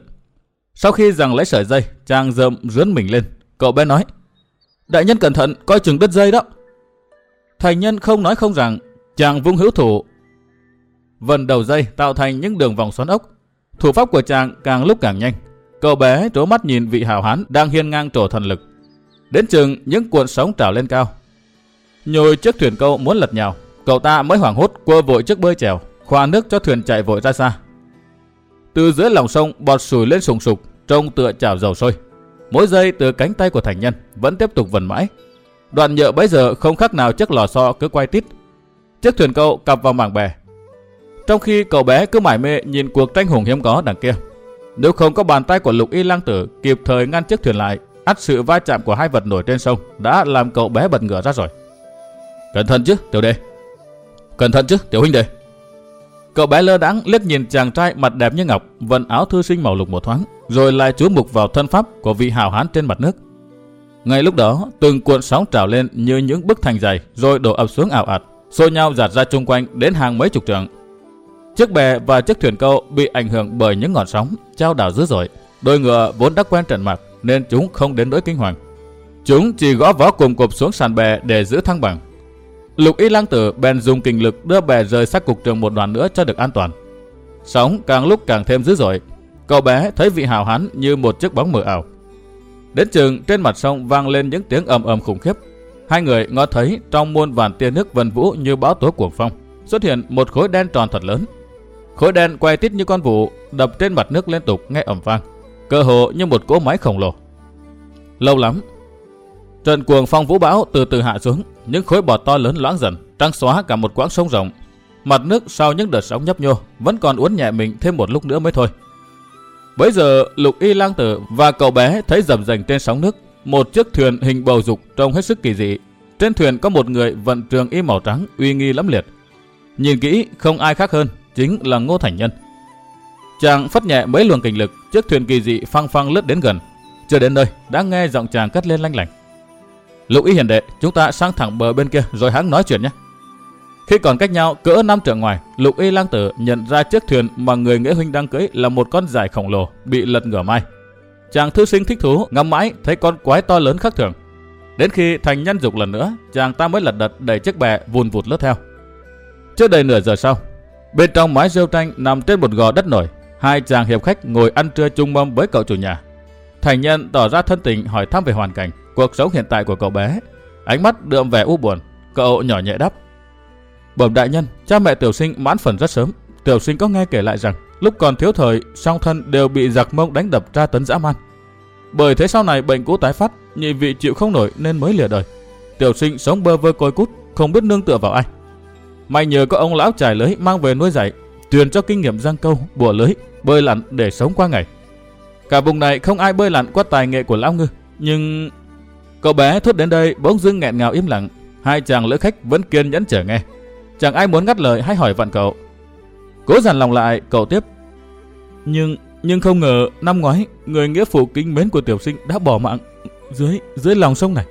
Sau khi rằng lấy sợi dây, chàng dậm rướn mình lên. Cậu bé nói, đại nhân cẩn thận, coi chừng đứt dây đó. Thành nhân không nói không rằng, chàng vung hữu thủ. Vần đầu dây tạo thành những đường vòng xoắn ốc. Thủ pháp của chàng càng lúc càng nhanh, Cậu bé trố mắt nhìn vị hào hán đang hiên ngang trổ thần lực. Đến chừng những cuộn sóng trào lên cao. Nhồi chiếc thuyền câu muốn lật nhào, cậu ta mới hoảng hốt quơ vội chiếc bơi chèo, khoa nước cho thuyền chạy vội ra xa. Từ dưới lòng sông bọt sủi lên sùng sục, trông tựa chảo dầu sôi. Mỗi giây từ cánh tay của thành nhân vẫn tiếp tục vần mãi. Đoạn nhựa bấy giờ không khác nào chiếc lò xo cứ quay tít. Chiếc thuyền cậu cặp vào mảng bè. Trong khi cậu bé cứ mải mê nhìn cuộc tranh hùng hiếm có đằng kia. Nếu không có bàn tay của lục y lang tử kịp thời ngăn chiếc thuyền lại, ắt sự va chạm của hai vật nổi trên sông đã làm cậu bé bật ngửa ra rồi. Cẩn thận chứ, tiểu đệ. Cẩn thận chứ, tiểu huynh đệ. Cậu bé lơ đãng liếc nhìn chàng trai mặt đẹp như ngọc, vận áo thư sinh màu lục một thoáng, rồi lại chú mục vào thân pháp của vị hào hán trên mặt nước. Ngay lúc đó, từng cuộn sóng trào lên như những bức thành dày, rồi đổ ập xuống ảo ạt, xô nhau giạt ra chung quanh đến hàng mấy chục trượng. Chiếc bè và chiếc thuyền câu bị ảnh hưởng bởi những ngọn sóng trao đảo dữ dội. Đôi ngựa vốn đã quen trận mặt nên chúng không đến nỗi kinh hoàng. Chúng chỉ gõ vó cùng cụp xuống sàn bè để giữ thăng bằng. Lục Y Lang Tử bèn dùng kinh lực đưa bè rời sát cục trường một đoạn nữa cho được an toàn. Sóng càng lúc càng thêm dữ dội. Cậu bé thấy vị hào hán như một chiếc bóng mờ ảo. Đến chừng trên mặt sông vang lên những tiếng ầm ầm khủng khiếp. Hai người ngó thấy trong muôn vàn tia nước vần vũ như bão tố cuồng phong, xuất hiện một khối đen tròn thật lớn. Khối đen quay tít như con vụ, đập trên mặt nước liên tục nghe ầm vang, cơ hồ như một cỗ máy khổng lồ. Lâu lắm, trận cuồng phong vũ bão từ từ hạ xuống, những khối bọt to lớn loãng dần, trăng xóa cả một quãng sông rộng. Mặt nước sau những đợt sóng nhấp nhô vẫn còn uốn nhẹ mình thêm một lúc nữa mới thôi. Bấy giờ Lục Y Lang Tử và cậu bé thấy dầm dành trên sóng nước một chiếc thuyền hình bầu dục trông hết sức kỳ dị. Trên thuyền có một người vận trường y màu trắng uy nghi lắm liệt. Nhìn kỹ không ai khác hơn chính là Ngô Thành Nhân. Chàng phất nhẹ mấy luồng kình lực, chiếc thuyền kỳ dị phăng phăng lướt đến gần. Chưa đến nơi, đã nghe giọng chàng cất lên lanh lảnh. Lục ý hiền đệ, chúng ta sang thẳng bờ bên kia rồi hắn nói chuyện nhé. Khi còn cách nhau cỡ năm trượng ngoài, Lục Y Lang Tử nhận ra chiếc thuyền mà người nghĩa huynh đang cưỡi là một con dài khổng lồ bị lật ngửa mai. Chàng thư sinh thích thú ngắm mãi thấy con quái to lớn khác thường. Đến khi thành nhân dục lần nữa, chàng ta mới lật đật đẩy chiếc bè vùn vụt lướt theo. Chưa đầy nửa giờ sau, bên trong mái rêu tranh nằm trên một gò đất nổi, hai chàng hiệp khách ngồi ăn trưa chung mâm với cậu chủ nhà. Thành nhân tỏ ra thân tình hỏi thăm về hoàn cảnh, cuộc sống hiện tại của cậu bé. Ánh mắt đượm vẻ u buồn, cậu nhỏ nhẹ đáp. Bẩm đại nhân, cha mẹ tiểu sinh mãn phần rất sớm. Tiểu sinh có nghe kể lại rằng, lúc còn thiếu thời, song thân đều bị giặc mông đánh đập tra tấn dã man. Bởi thế sau này bệnh cũ tái phát, nhị vị chịu không nổi nên mới lìa đời. Tiểu sinh sống bơ vơ côi cút, không biết nương tựa vào ai. May nhờ có ông lão trải lưới mang về nuôi dạy, truyền cho kinh nghiệm giang câu, bùa lưới, bơi lặn để sống qua ngày. Cả vùng này không ai bơi lặn qua tài nghệ của lão ngư, nhưng cậu bé thốt đến đây bỗng dưng nghẹn ngào im lặng, hai chàng lữ khách vẫn kiên nhẫn chờ nghe. Chẳng ai muốn ngắt lời hay hỏi vặn cậu. Cố dằn lòng lại, cậu tiếp. Nhưng nhưng không ngờ năm ngoái người nghĩa phụ kính mến của tiểu sinh đã bỏ mạng dưới dưới lòng sông này.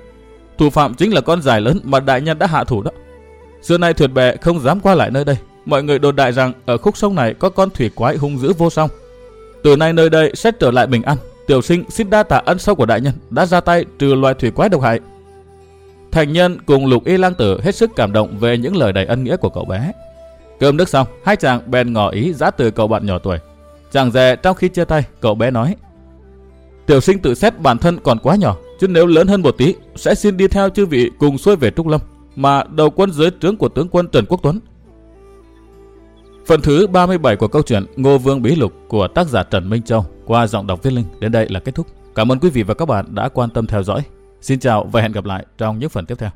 Thủ phạm chính là con dài lớn mà đại nhân đã hạ thủ đó. Xưa nay thuyền bè không dám qua lại nơi đây. Mọi người đồn đại rằng ở khúc sông này có con thủy quái hung dữ vô song. Từ nay nơi đây sẽ trở lại bình an. Tiểu sinh xin đa tạ ân sâu của đại nhân đã ra tay trừ loài thủy quái độc hại. Thành nhân cùng lục y lang tử hết sức cảm động về những lời đầy ân nghĩa của cậu bé. Cơm nước xong, hai chàng bèn ngỏ ý giã từ cậu bạn nhỏ tuổi. Chàng dè trong khi chia tay, cậu bé nói. Tiểu sinh tự xét bản thân còn quá nhỏ, chứ nếu lớn hơn một tí, sẽ xin đi theo chư vị cùng xuôi về Trúc Lâm, mà đầu quân dưới trướng của tướng quân Trần Quốc Tuấn. Phần thứ 37 của câu chuyện Ngô Vương Bí Lục của tác giả Trần Minh Châu qua giọng đọc viết linh, đến đây là kết thúc. Cảm ơn quý vị và các bạn đã quan tâm theo dõi. Xin chào và hẹn gặp lại trong những phần tiếp theo.